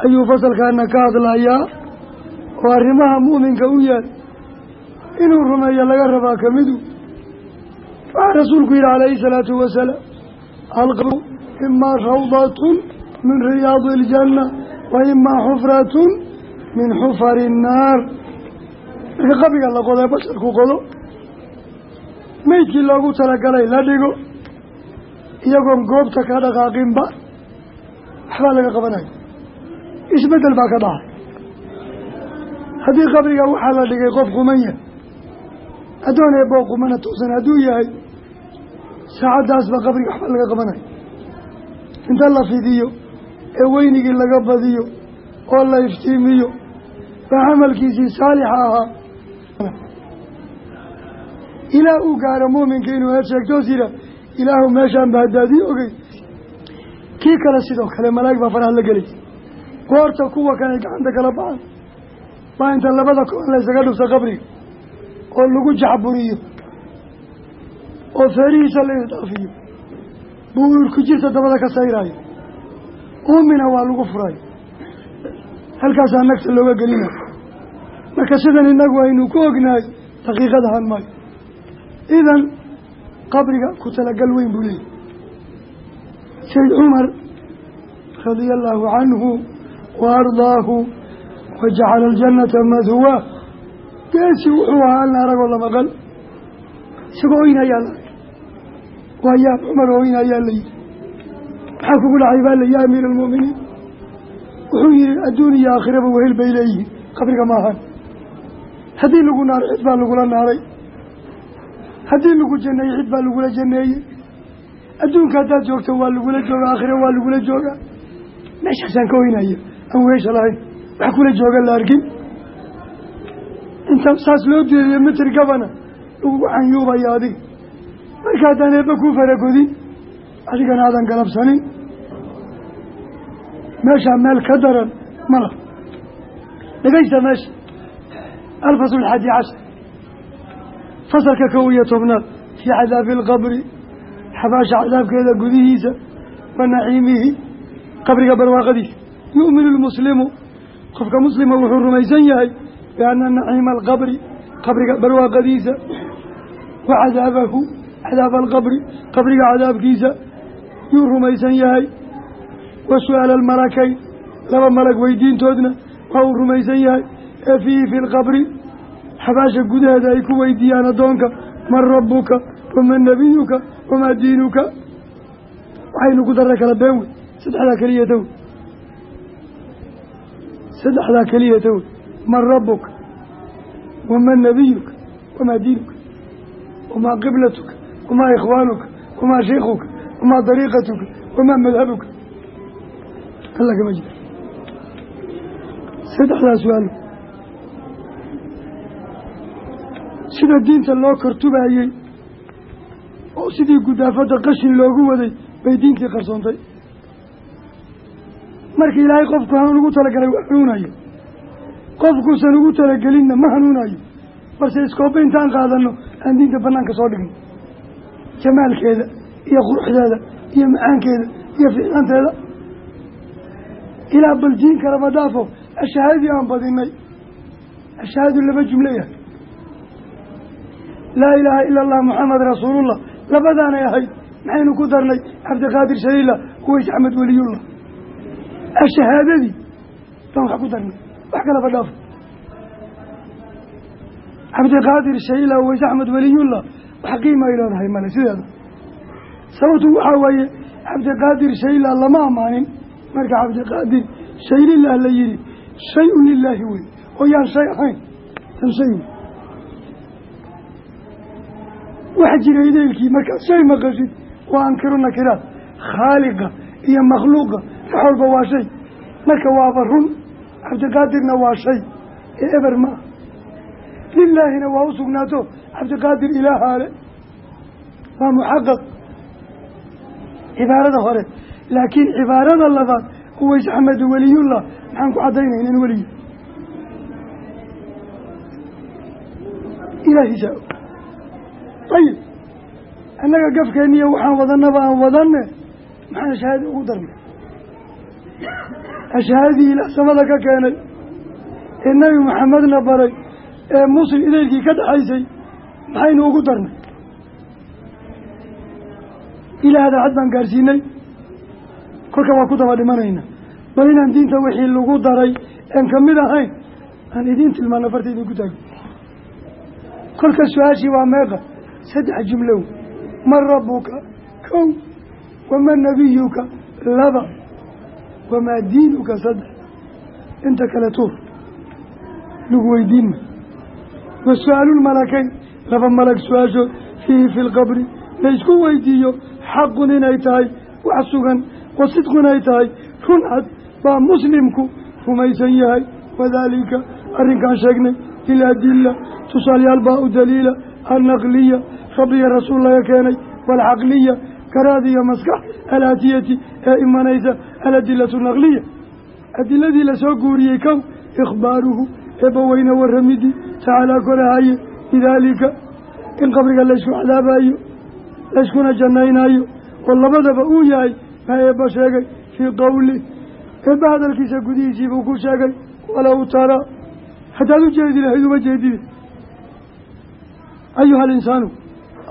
ayuu fasalkaana ka hadlayaa. Oo arrimaha mu'minka u yaal. Inuu rumeeyo laga rabaa ka midu. Waxaa rasuulku yidhi calayhi salaatu wasalaam alqabru imaa rawdatun min riyaadi iljanna wa imaa xufratun min xufari innaar marka qabriga la qodo ee basharku qodo meydkii loogu talagalay la dhigo iyagoon goobta ka dhaqaaqinba waxbaa laga qabanaya isbeddel baa ka dhacay haddii qabriga waxaa la dhigay qof quman yahay addoon eeboo qumana toosan hadduu yahay saacaddaasba qabriga waxbaa laga qabanaya inta la fidiyo ee weynigii laga badiyo oo la iftiimiyo baa camalkiisii saalixa ahaa. Ilaa uu gaaro muuminka inuu heer sheegtoos yidha ilaahu meeshaan ba haddaadii ogey kii kale sidoo kale malaa'ig baa faraha la gelaysa goorta kuwa kanay gacanta kala baxan baa inta labada koon la ysaga dhufta qabriga oo lagu jacburiyo oo feerihiisa la isdhaafiyo buu urku jirta dabada ka sayraayo uumina waa lagu furayo halkaasaa nagta looga gelinayo marka sidan innagu aynu ku ognahay daqiiqadahan maayo idan qabriga ku talagal weyn buu leeyahy sayd cumar radia allaahu canhu wa ardaahu wa jacala aljannata madhuwaa geesi wuxuu ahaa alna aragoo la. Maqal isagoo oyn ayaa la arkay waa maxaa kugu dhacay baa layi amiira almu'miniin wuxuu yihi adduun iyo aakhiraba wehel bay leeyihiin qabriga maahan haddii lagu naaray cid baa lagula naaray. Haddii lagu janeeyey cid baa lagula janeeyey adduunka haddaad joogto waa lagula jooga aakhira waa lagula joogaa. Meeshaasaan ka oynaya aan weesha lahayn. Wax kula jooga la arkin inta saas loo diiriyo mitir gabana lagugu xanyuubaya adiga marka haddaan eebba kuu faragodin adigana aadan galabsanin meeshaa meel ka daran mala dhegaysta meesha alfasl alxadi cashar fasalka kow iyo tobnaad fii cadaabi alqabri xabaasha cadaabkeeda gudihiisa wa naciimihi qabriga barwaaqadiisa. Yu'minu lmuslimu qofka muslima wuxuu rumaysan yahay bianna naciima alqabri qabriga barwaaqadiisa wa cadaabahu cadaaba alqabri qabriga cadaabkiisa yuu rumaysan yahay. Wa su'aala almalakayn laba malag weydiintoodna waa uu rumaysan yahay. Ee fiihi fi lqabri xabaasha gudaheeda ay ku weydiiyaan addoonka man rabbuka waman nabiyuka wamaa diinuka. Waxaynu ku darra kala been wey saddexdaa keliyata wey saddexdaa keliyata wey man rabbuka waman nabiyuka wamaa diinuka wamaa qiblatuka wamaa ikhwaanuka wamaa shiikuka wamaa dariiqatuka wamaa madhabuka alla kama jira saddexdaa su'aalo sida diinta loo kortubaayey oo sidii gudaafadda qashin loogu waday bay diintii qarsoontay marka ilaahay qofku hanuun ugu talagalay waa hanuunayo qofkuusan ugu talagelinna ma hanuunayo balse iskooba intaan qaadano aan diinta banaanka soo dhigno jamaalkeeda iyo quruxdeeda iyo macaankeeda iyo fiicnaanteeda ilaa bal diin kalaba dhaafo ashahaadii aan badinay ashahaadu laba jumlo yahay. Laa ilaaha ila allah muxamed rasuulullah labadaanay ahayd maxaynu ku darnay cabdiqaadir shaliila uways axmed weliyullah ashahaadadii baan wax ku darnay wax kalaba dhaafo. Cabdiqaadir shaliila uways axmed weliyullah wax qiima ay leedahay male sideeda sababtu waxaa weeye cabdiqaadir shayla lama ammaanin marka cabdiqaadir shaylilah la yihi shay-un lilaahi wey oo yaan shay ahayn tan shay wey. Wax jira ideylkii markaad shay maqashid waa ankiru nakiraad khaaliqa iyo makhluuqa wax walba waa shay. Marka waaba run cabdiqaadirna waa shay ee eber ma ah lilaahina waa u sugnaato cabdiqaadir ilaahaale waa muxaqaq cibaarada hore. Laakiin cibaarada labaad uways axmed weliyullah maxaan ku caddaynayna in weliyi ilaahiisa ayib annaga gafkeeniyo waxaan wadanaba aan wadanne maxaan shahaadi ugu darnay? Ashahaadii ilaah samada ka keenay ee nebi maxamedna baray ee muslim idaylkii ka dhaxaysay maxaynu ugu darnay ilaahda cad baan gaarsiinay. Kolka waa ku daba dhimanayna bal inaan diinta wixii lagu daray een ka mid ahayn aan idiin tilmaano farta idinku taago kolka su'aashii waa meeqa? Saddex jumlow. Man rabbuka? Kow. Wamaa nabiyuka? Laba. Wamaa diinuka? Saddex. Inta kale tuur. Lagu weydiin ma. Wa su'aalulmalakayn laba malag su'aashood fiihi fi lqabri laysku weydiiyo xaqun inay tahay wax sugan wa sidqun ay tahay run cad baa muslimku rumaysan yahay. Wadaalika arrinkaan sheegnay biladilla tusaalayaal baa u daliila annaqliya rabbiga rasuul laga keenay waalcaqliya garaad iyo maskax alaatiyati ee imanaysa aladilatu naqliya. Adiladii la soo guuriyey kow ikhbaaruhu eebbaweyne warramidii tacaalaa korahaye bidaalika in qabriga laysku cadaabayo layskuna jannaynaayo oo labadaba uu yahay maa eebba sheegay fii qowli eebba hadalkiisa gudihiisii buu ku sheegay walow tara haddaad u jeedi lahayd uma jeedide ayuha alinsaanu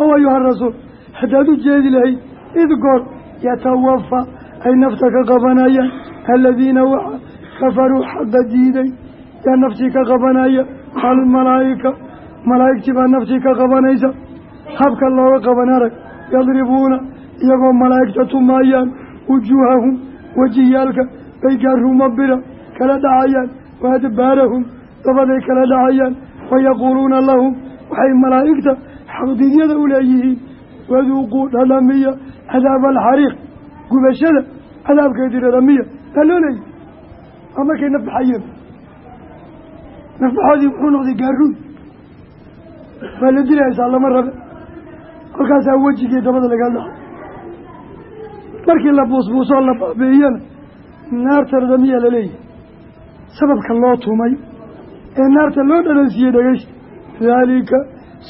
aw ayuha arasuul haddaad u jeedi lahayd id goor yatawafa ay nafta ka qabanayaan aladiina waxa kafaruu xaqa diiday yaa naftii ka qabanaya almalaa'ika malaa'igtii baa naftii ka qabanaysa habka looga qaban arag yadribuuna iyagoo malaa'igta tumaayaan wujuuhahum wejiyaalka bay gaaruma bira kala dhacayaan wa adbaarahum dabaday kala dhacayaan wayaquuluuna lahum waxay malaa'igta xaqdiidyada u leeyihiin waduuquu dhadhamiya cadaaba alxariiq gubashada cadaabkeedii dhadhamiya baa loo leeyahy waa markay naf baxayeen nafbaxoodii muxuu noqday gaaruun waa la dilaysaa lama rabe kolkaasaa wejigii dabada lagaa dhaco markii la buusbuusoo la baabi'iyana naarta dhadhamiya laleeyahy sababka loo tumay ee naarta loo dhalansiiyey dhegeysta daalika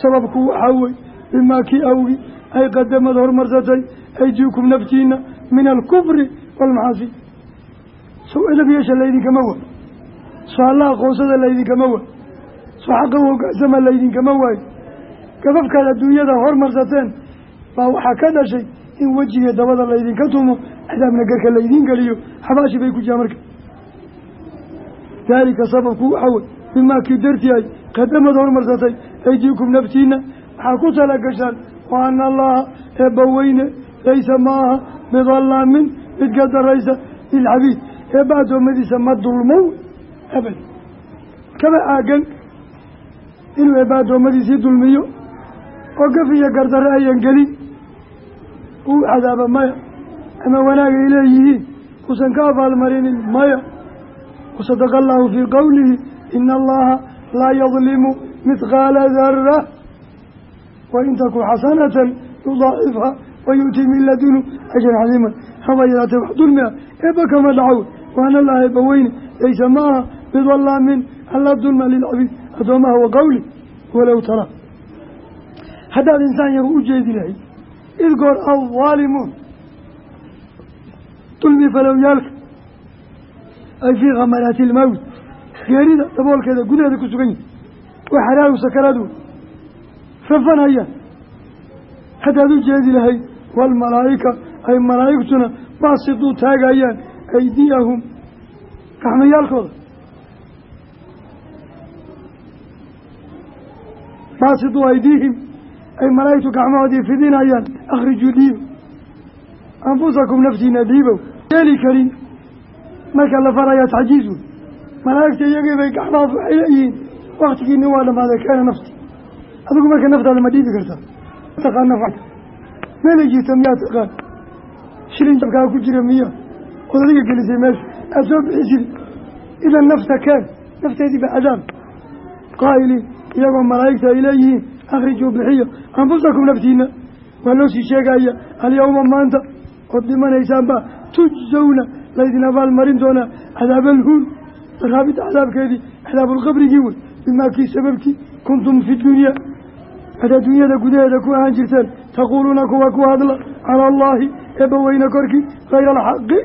sababku waxaa wey bimaa kii awgi ay qadamad horumarsatay aydiikum naftiina min alkufri waalmacaasi sow edab yeesha laydinkama wa soo alla aqoonsada laydinkama wa soo xaqa wogaasama laydinkama waayo gababkaad adduunyada hormarsateen baa waxaa ka dhashay in wejiga dabada laydinka tumo cadaabna garka laydiin geliyo. Xabaashi bay ku jiraa marka. Daalika sababku waxaa wey bimaa kii dartii ay qadamad horumarsatay aydiikum naftiina waxaa ku tala gashaan wa ana allaha eebbaweyne laysa ma aha bidallaamin mid ka daraysa lilcabiid eebba addoommadiisa ma dulmow abad. Kama aagan inuu eebba addoommadiisii dulmiyo oo gaf iyo gardarre ayan gelin uu cadaaba maya ama wanaagay leeyihiin. Uusan ka abaalmarinin maya. Wasadaqa allahu fii qowlihi ina allaha laa yadlimu mithqaala dara wain taku xasanatan yudaacifha wayu'tii min ladunu ajran cadiiman haba yaraatee wax dulmi ah eebba kama dhacow waana allaha eebba weyne laysa ma aha bidallaamin alla dulma lilcabiid addoomaha wa qowli walow tara haddaad insaan yagu u jeedi lahayd id goor aldaalimuun dulmi falowyaalka ay fii khamaraati ilmawt geerida daboolkeeda gudaheeda ku sugan yihiin wa xaraaru sakaraad wey rafanayaan haddaad u jeedi lahayd waalmalaa'ika ay malaa'igtuna baasituu taagayaan aydiyahum gacmayaalkooda. Baasituu aydiihim ay malaa'igtu gacmahoodii fidinayaan akhrijuu dhiibo anfusakum naftiina dhiibow yeeli karin. Marka la farayaa taxjiiz wey malaa'igta iyagii bay gacmaha waxay leeyihiin waktigiini waa dhamaaday keena nafti adigu marka naftaada ma dhiibi kartaa taqaan nafcata meelay jirta miyaa taqaan? Shilin jabkaa ku jira miya ood adiga gelisay meesha. Aada soo bixisidi idan nafta keen. Nafteedii ba cadaab qaa'iliin iyagoo malaa'igta ay leeyihiin akhrijuu bixiya anfusakum naftiina. Waa loo sii sheegaya alyawma maanta ood dhimanaysaanba tujsawna laydin abaalmarin doonaa cadaabalhuun raabita cadaabkeedii cadaabulqabrigii wey bimaa kii sababkii kuntum fi dunya. Ad adduunyada gudaheeda ku ahaan jirteen taquuluuna kuwa ku hadla cala allaahi eebbaweyne korkii hayra alxaqi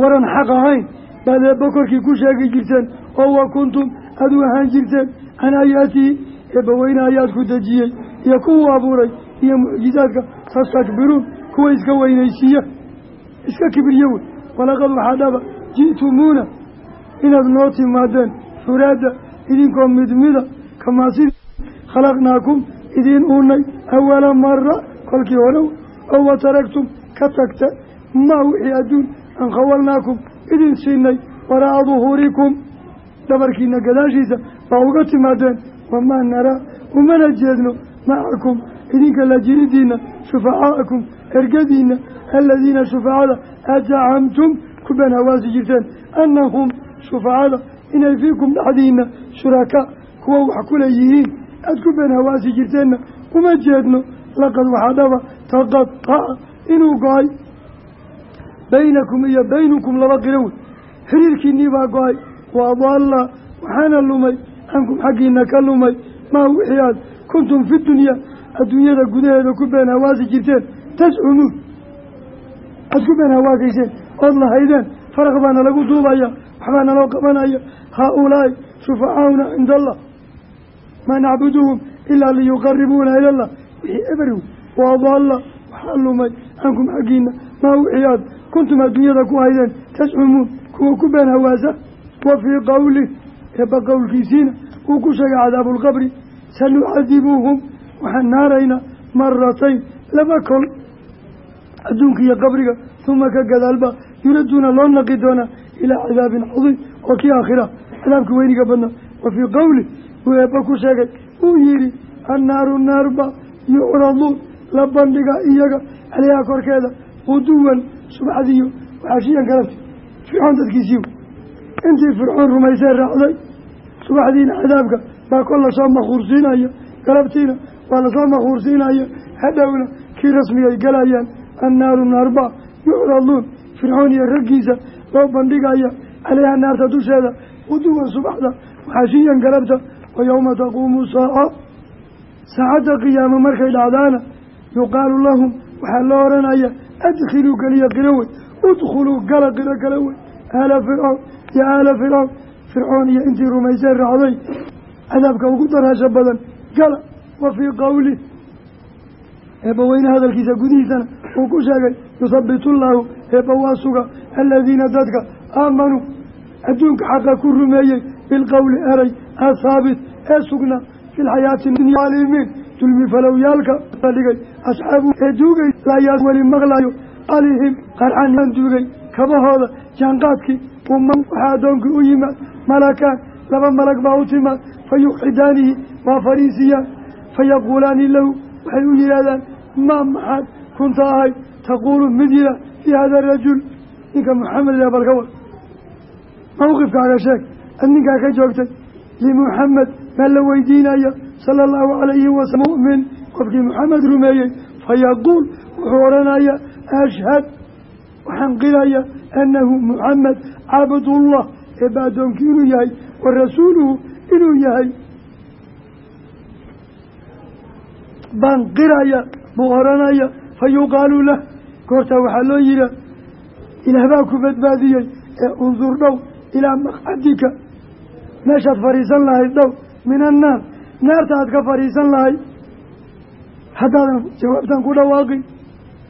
waran xaq ahayn baad eebba korkii ku sheegi jirteen oo wa kuntum aad u ahaan jirteen can aayaatihi eebbaweyne ayaad ku dejiyey iyo kuwuu abuuray iyo mucjizaadka tastakbiruun kuwa iska weynaysiiya iska kibriye wey. Walaqad waxaa dhaba ji'tumuuna inaad noo timaadeen furaada idinkoo midmida kamaa sidii khalaqnaakum idiin uunay awala mara kolkii hore oo wa taragtum ka tagta maa wixii adduun an khawalnaakum idin siinay waraa'a duhuurikum. Dhabarkiina gadaashiisa baa uga timaadeen wamaa naraa umana jeedno macakum idinka la jiridiina shufacaa'akum ergadiina aladiina shufacada azacamtum ku been hawaasi jirteen annahum shufacada inay fiikum dhexdiina shurakaa kuwa wax kula yihiin aada ku been hawaasi jirteenna uma jeedno laqad waxaa dhaba taqataca inuu go'ay baynakum iyo baynukum laba qiro wey xiriirkiinnii baa go'ay wa adalla waxaana lumay cankum xaggiina ka lumay. Maa wixii aad kuntum fi dunya adduunyada gudaheeda ku been hawaasi jirteen tascumuun aada ku been hawaasayseen ood lahaydeen faraq baana lagu duubaya waxbaa naloo qabanaya. Haa-ulaa'i shufacaauna cinda allah maa nacbuduhum ilaa liyuqaribuuna ilallah. Wixii eberw wa adalla waxaa lumay. Cankum xaggiina maa wixii aad kuntum adduunyada ku haydeen tascumuun kuwa ku been hawaasa wa fii qowlih eebba uu ku sheegay cadaabuulqabri sanucadibuuhum waxaan naaraynaa maratayn laba kol adduunka iyo qabriga uma ka gadaalba yuraduuna loo naqi doonaa ilaa cadaabin cadiim oo kii aakhira cadaabka weyniga badnaa wa fii qowlih buu eebba ku sheegay uu yidhi annaaru naarba yucraduun la bandhiga iyaga caleyha korkeeda quduwan subxadiyo waxaashiyan galabti fircoon dadkiisiiw intii fircoon rumaysee raacday subaxdiina cadaabka baa kol la soo makhuursiinaya galabtiina waa la soo makhuursiinaya hadhowna kii rasmigay galayaan annaaru naarba yucraduun fircoon iyo raggiisa loo bandhigaya caleyha naarta dusheeda quduwan subaxda waxaashiyan galabta wa yowma taquumu saaca saacadda qiyaamo markay dhacdaana yuqaalu lahum waxaa loo odhanaya adkhiluu geliya qiro wey udkhuluu gala qiro kale wey aala fircoon ya aala fircoon fircoon iyo intii rumaysee raacday cadaabka ugu daraasho badan gala wa fii qowlih eebbaweyne hadalkiisa gudihiisana uu ku sheegay yuthabitu llaahu eebba waa suga aladiina dadka aamanuu adduunka xaqa ku rumeeyey bilqowli eray athaabit ee sugnaa fi lxayaati alimiin dulmi falowyaalka dhigay asxaabu ee duugay laayaa weli maqlayo alihim qarxan duugay kabahooda jaanqaadkii uma waxaa u yimaad malakaan laba malag baa u timaad fa yuqidaanihi waa fariisiyaan fayaquulaani lahu waxay u yidhaahdaan maa maxaad kunta ahay taquulu mid yidhaah fii hada rajul ninka maxamed le balka war mawqifkaaga sheeg ad ninkaa ka joogtay limuxamed maa la weydiinaya sala allahu calayhi wasalam mu'min qofkii maxamed rumeeyey fayaquul wuxuu odhanaya ashhad waxaan qiraya annahu muxamed caabudullah eebba addoonkii inuu yahay wa rasuuluhu inuu yahay. Baan qiraya buu odhanaya fa yuqaalu lah. Goortaa waxaa loo yihaa ilaah baa ku badbaadiyey ee undur dhow ilaa maqcadika. Meeshaad fadhiisan lahayd dhow min annaar naarta aad ka fadhiisan lahayd. Haddaadan jawaabtan ku dhawaaqin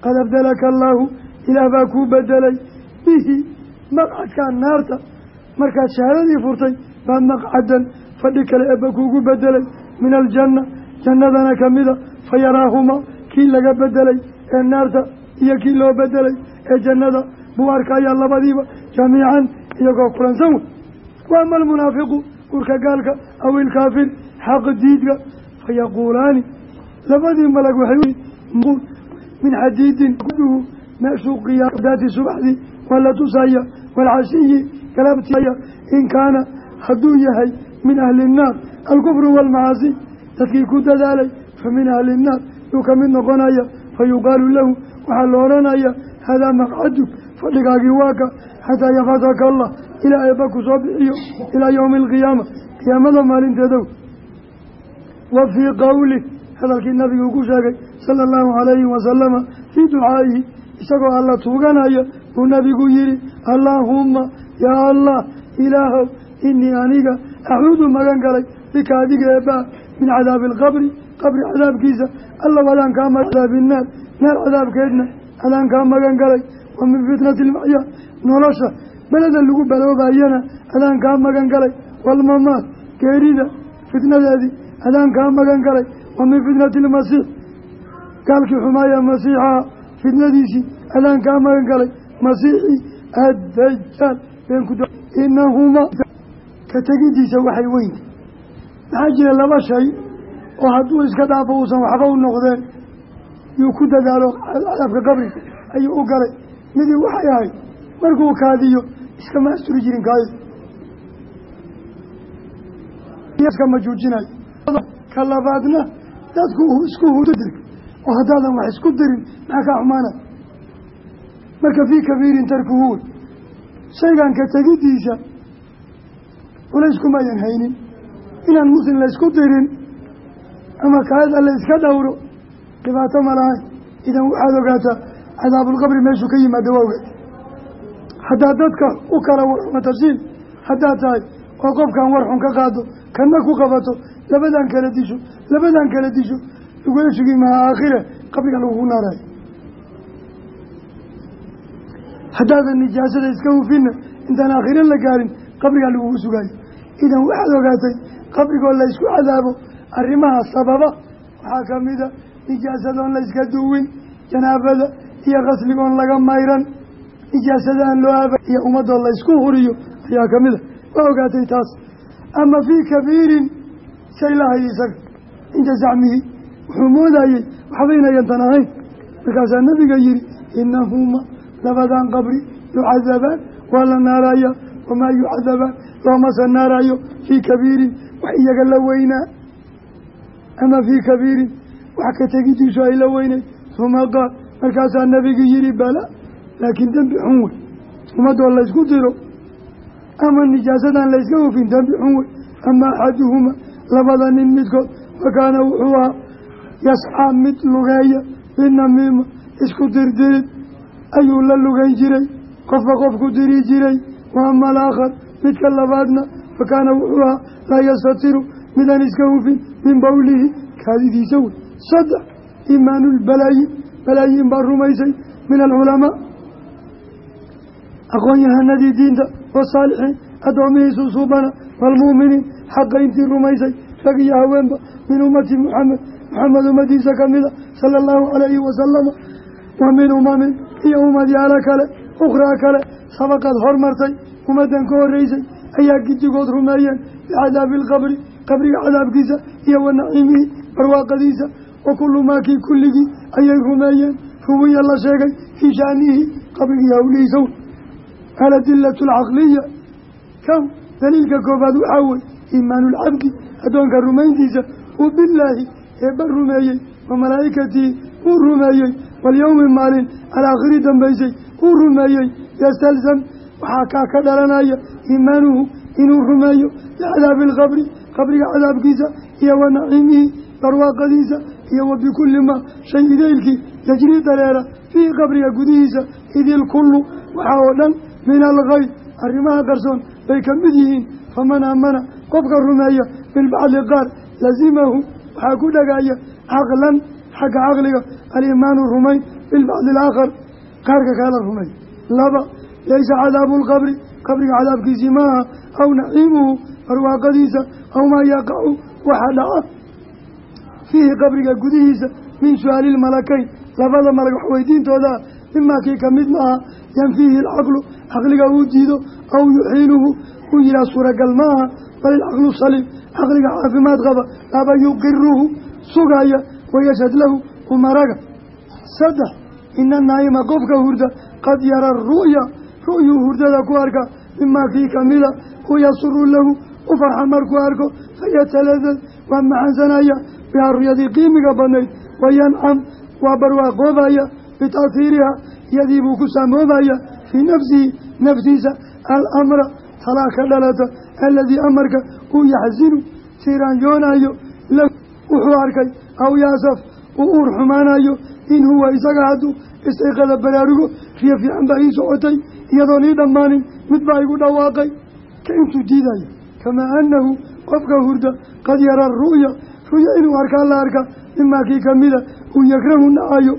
qad abdelaka allaahu ilaah baa kuu bedelay bihi maqcadkaa naarta markaad shahaadadii furtay baa maqcadan fadhi kale eebba kuugu bedelay min aljanna jannadana kamida fa yaraahumaa kii laga bedelay ee naarta iyo kii loo bedelay ee jannada. Buu arkayaa labadiiba jamiican iyagoo kulansan wey wa ama almunaafiqu urka gaalka aw ilkaafir xaq diidka fayaquulaani labadii malag waxay min xadiidin kuduhu meeshuu qiyaadaati subaxdii waa la tusaya waalcashiyi galabtiya in kaana hadduu yahay min ahli nnaar alkufru waalmacaasi dadkii ku dadaalay fa min ahli nnaar yuu ka mid noqonaya fa yuqaalu lahu waxaa la odhanaya haadaa maqcaduk fadhigaagii waaka xataa yafadaka allah ilaa eebba ku soo bixiyo ilaa yowmi alqiyaama qiyaamada maalinteedow. Wa fii qowlih hadalkii nabigu ku sheegay sala allahu calayhi wasalama fii ducaa'ihi isagoo alla tuuganaya buu nabigu yihi allaahumma yaa allah ilaahow inii aniga axuudu magan galay bika adiga eebbaa min cadaabi alqabri qabri cadaabkiisa. Alla adaan kaa magan cadaabi naar naar cadaabkeedna adaan kaa magan galay. Wa min fitnati ilmaxyaa nolosha beleda lagu baloobayana adaan kaa magan galay. Waalmamaat geerida fitnadeedii adaan kaa magan galay. Wa min fitnati ilmasiix gaalkii xumaaya masiixaha fitnadiisii adaankaa magan galay. Masiixi addajaal inahumaa ka tegidiisa waxay weyn. Maxaa jira laba shay oo hadduu iska dhaafo uusan waxba u noqdeen yuu ku dadaalo cadaabka qabriga ayuu u galay. Midii waxay ahayd markuu kaadiyo iskama asturi jirin kaadida iskama joojinayo ka labaadna dadku isku hudirka oo haddaadan wax isku dirin maxaa kaa xumaanay? Marka fii kabiirin tarkuhu shaygan ka tegidiisa culayskumayan haynin inaan muslim la isku dirin ama kaada la iska dhowro dhibaato ma lahayn idan waxaad ogaataa cadaabulqabri meeshuu ka yimaada waa ogaata haddaad dadka u kala warxuma tafsiil haddaad tahay oo qofkan warxun ka qaado kanna ku qabato labadan kala disho labadan kala disho lagula sugi maha aakhire qabriga lagugu naarayo haddaadan nijaasada iska hufina intaan aakhire la gaarin qabrigaa lagugu sugaayo idan waxaad ogaatay qabrigoo la ysku cadaabo arrimaha sababa waxaa ka mida nijaasadoon la yska duwin janaabada iyo qasligoon laga mayran. Nijaasada aan loo aaba iyo ummadoo la ysku huriyo ayaa ka mid a. Waa ogaatay taas. Ama fii kabiirin shay lahay isaga. Cinda zacmihi wuxuu moodayey waxba inayantan ahayn. Markaasaa nabiga yihi inahuma labadan qabri yucadabaan waa la naaraya wamaa yucadabaan loomase naarayo fii kabiirin wax iyaga la weynaa. Ama fii kabiirin wax ka tegidiisu ay la weyneyd uma qaal markaasaa nabiga yihi bala laakiin dembi xun wey. Ummadoo laysku diro ama nijaasadan layska hufin dembi xun wey. Ama axaduhuma labada nin midkood fakaana wuxuu ahaa yascaa mid lugeeya binamiima isku dirdirid ayuu la lugeyn jiray qofka qofku diri jiray wa ama alaakhar midka labaadna fakaana wuxuu ahaa laa yastatiru. Midaan iska hufin min bawlihi kaadidiisa wey. Saddex iimaanulbalaayin balaayin baa rumaysay min alculamaa aqoon-yahanadii diinta wasaalixiin addoomihiisu suubana waalmu'miniin xaqa intii rumaysay rag iyo haweenba min ummati muxamed muxamed ummadiisa ka mida sala allahu calayhi wasalama wa min umamin iyo umadyaalo kale ukhraa kale sabaqad hormartay ummaddan ka horreysay ayaa gidigood rumeeyeen bicadaabi alqabri qabriga cadaabkiisa iyo wa naciimihi barwaaqadiisa wa kullu maakii kulligii ayay rumeeyeen. Ruwiya la sheegay fii shaanihi qabrigii hawlihiisa w aladilatu alcaqliya kow daliilka koobaad waxaa wey iimaanu lcabdi addoonka rumayntiisa uu bilaahi eebba rumeeyey wa malaa'ikatihi uu rumeeyey walyowmi maalin alaakhiri dambaysay uu rumeeyey. Yastalzam waxaa kaa ka dhalanaya iimaanuhu inuu rumeeyo bicadaabi alqabri qabriga cadaabkiisa iyo wa naciimihi barwaaqadiisa iyo wa bikulli maa shay idaylkii yajrii dareera fiihi qabriga gudihiisa. Idilkullu waxaa oo dhan min alkhayr arrimaha qarsoon bay ka mid yihiin. Faman aamana qofka rumeeya bilbacdi qaar lazimahu waxaa ku dhagaaya caqlan xagga caqliga aliimaanu rumayn bilbacdi alaakhar qaarka kala rumeey laba laysa cadaabu lqabri qabriga cadaabkiisii maaha aw naciimuhu barwaaqadiisa aw maa yaqacu waxa dhaca. Fiihi qabriga gudihiisa min su'aali lmalakayn labada malag waxweydiintooda mimaa kii ka mid maaha yanfiihi alcaqlu caqliga uu diido aw yuxiiluhu uu yihaha suuragal maaha bal ilcaqlu saliim caqliga caafimaad qaba laba yuqiruhu sugaya wayashhad lahu umaraga saddex ina naa'ima qofka hurda qad yara ru'ya ru'yuu hurdada ku arka mimaa kii kamida uu yasuru lahu u farxa markuu arko fayataladad waa maxansanaya bihaa ru'yadii qiimiga badnayd wayancam waa barwaaqoobaya bitaahiiriha iyadii buu ku saamoobaya fii nafsihi naftiisa alamra talaa ka dhalata aladii amarka uu yaxsinu tiraanyoonayo wuxuu arkay aw yaasaf uu uur xumaanayo in huwa isaga hadduu istayqada baraarugo riyo fiican baa ii socotay iyadoon ii dhammaanin mid baa igu dhawaaqay ka intuu diidaya kamaa annahu qofka hurda qad yara ru'ya ru'ya inuu arkaa la arka mimaa kii kamida uu yakrahu nacayo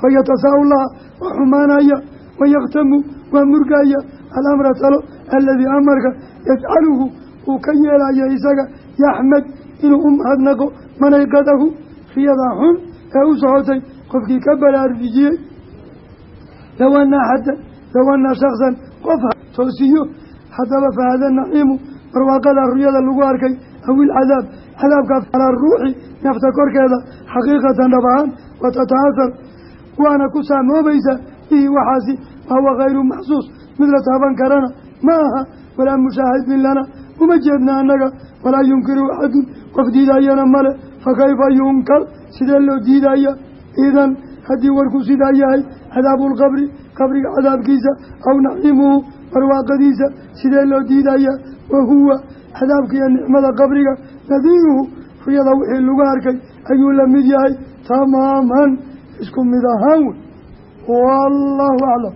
fayatasaau laha waa xumaanaya wayakhtamu waa murgaya alamra talo aladii amarka yajcaluhu uu ka yeelaya isaga yaxmed inuu u mahadnaqo manayqadahu riyadaa xun ee u socotay qofkii ka baraarujiyey low anna axadan low anna shaksan qof toosiyo. Haddaba fa hada naciimu barwaaqada ruyada lagu arkay aw ilcadaab cadaabkaa calaa ruuxi nafta korkeeda xaqiiqatan dhab ahaan wa tatahasar waana ku saamoobaysa bihi waxaasi wahuwa hayru maxsuus. Mid la taaban karana ma aha walaa mushaahidin lana. Uma jeedna annaga walaa yunkiru axadun. Qof diidayana male fa kayfa yunkar sidee loo diidaya idan haddii warku sidaa yahay cadaabuulqabri qabriga cadaabkiisa aw naciimuhu barwaaqadiisa sidee loo diidaya wa huwa cadaabkiiyo nicmada qabriga nadiiruhu ruyada wixii lagu arkay ayuu la mid yahay tamaaman isku mid ahaan wey wallaahu aclam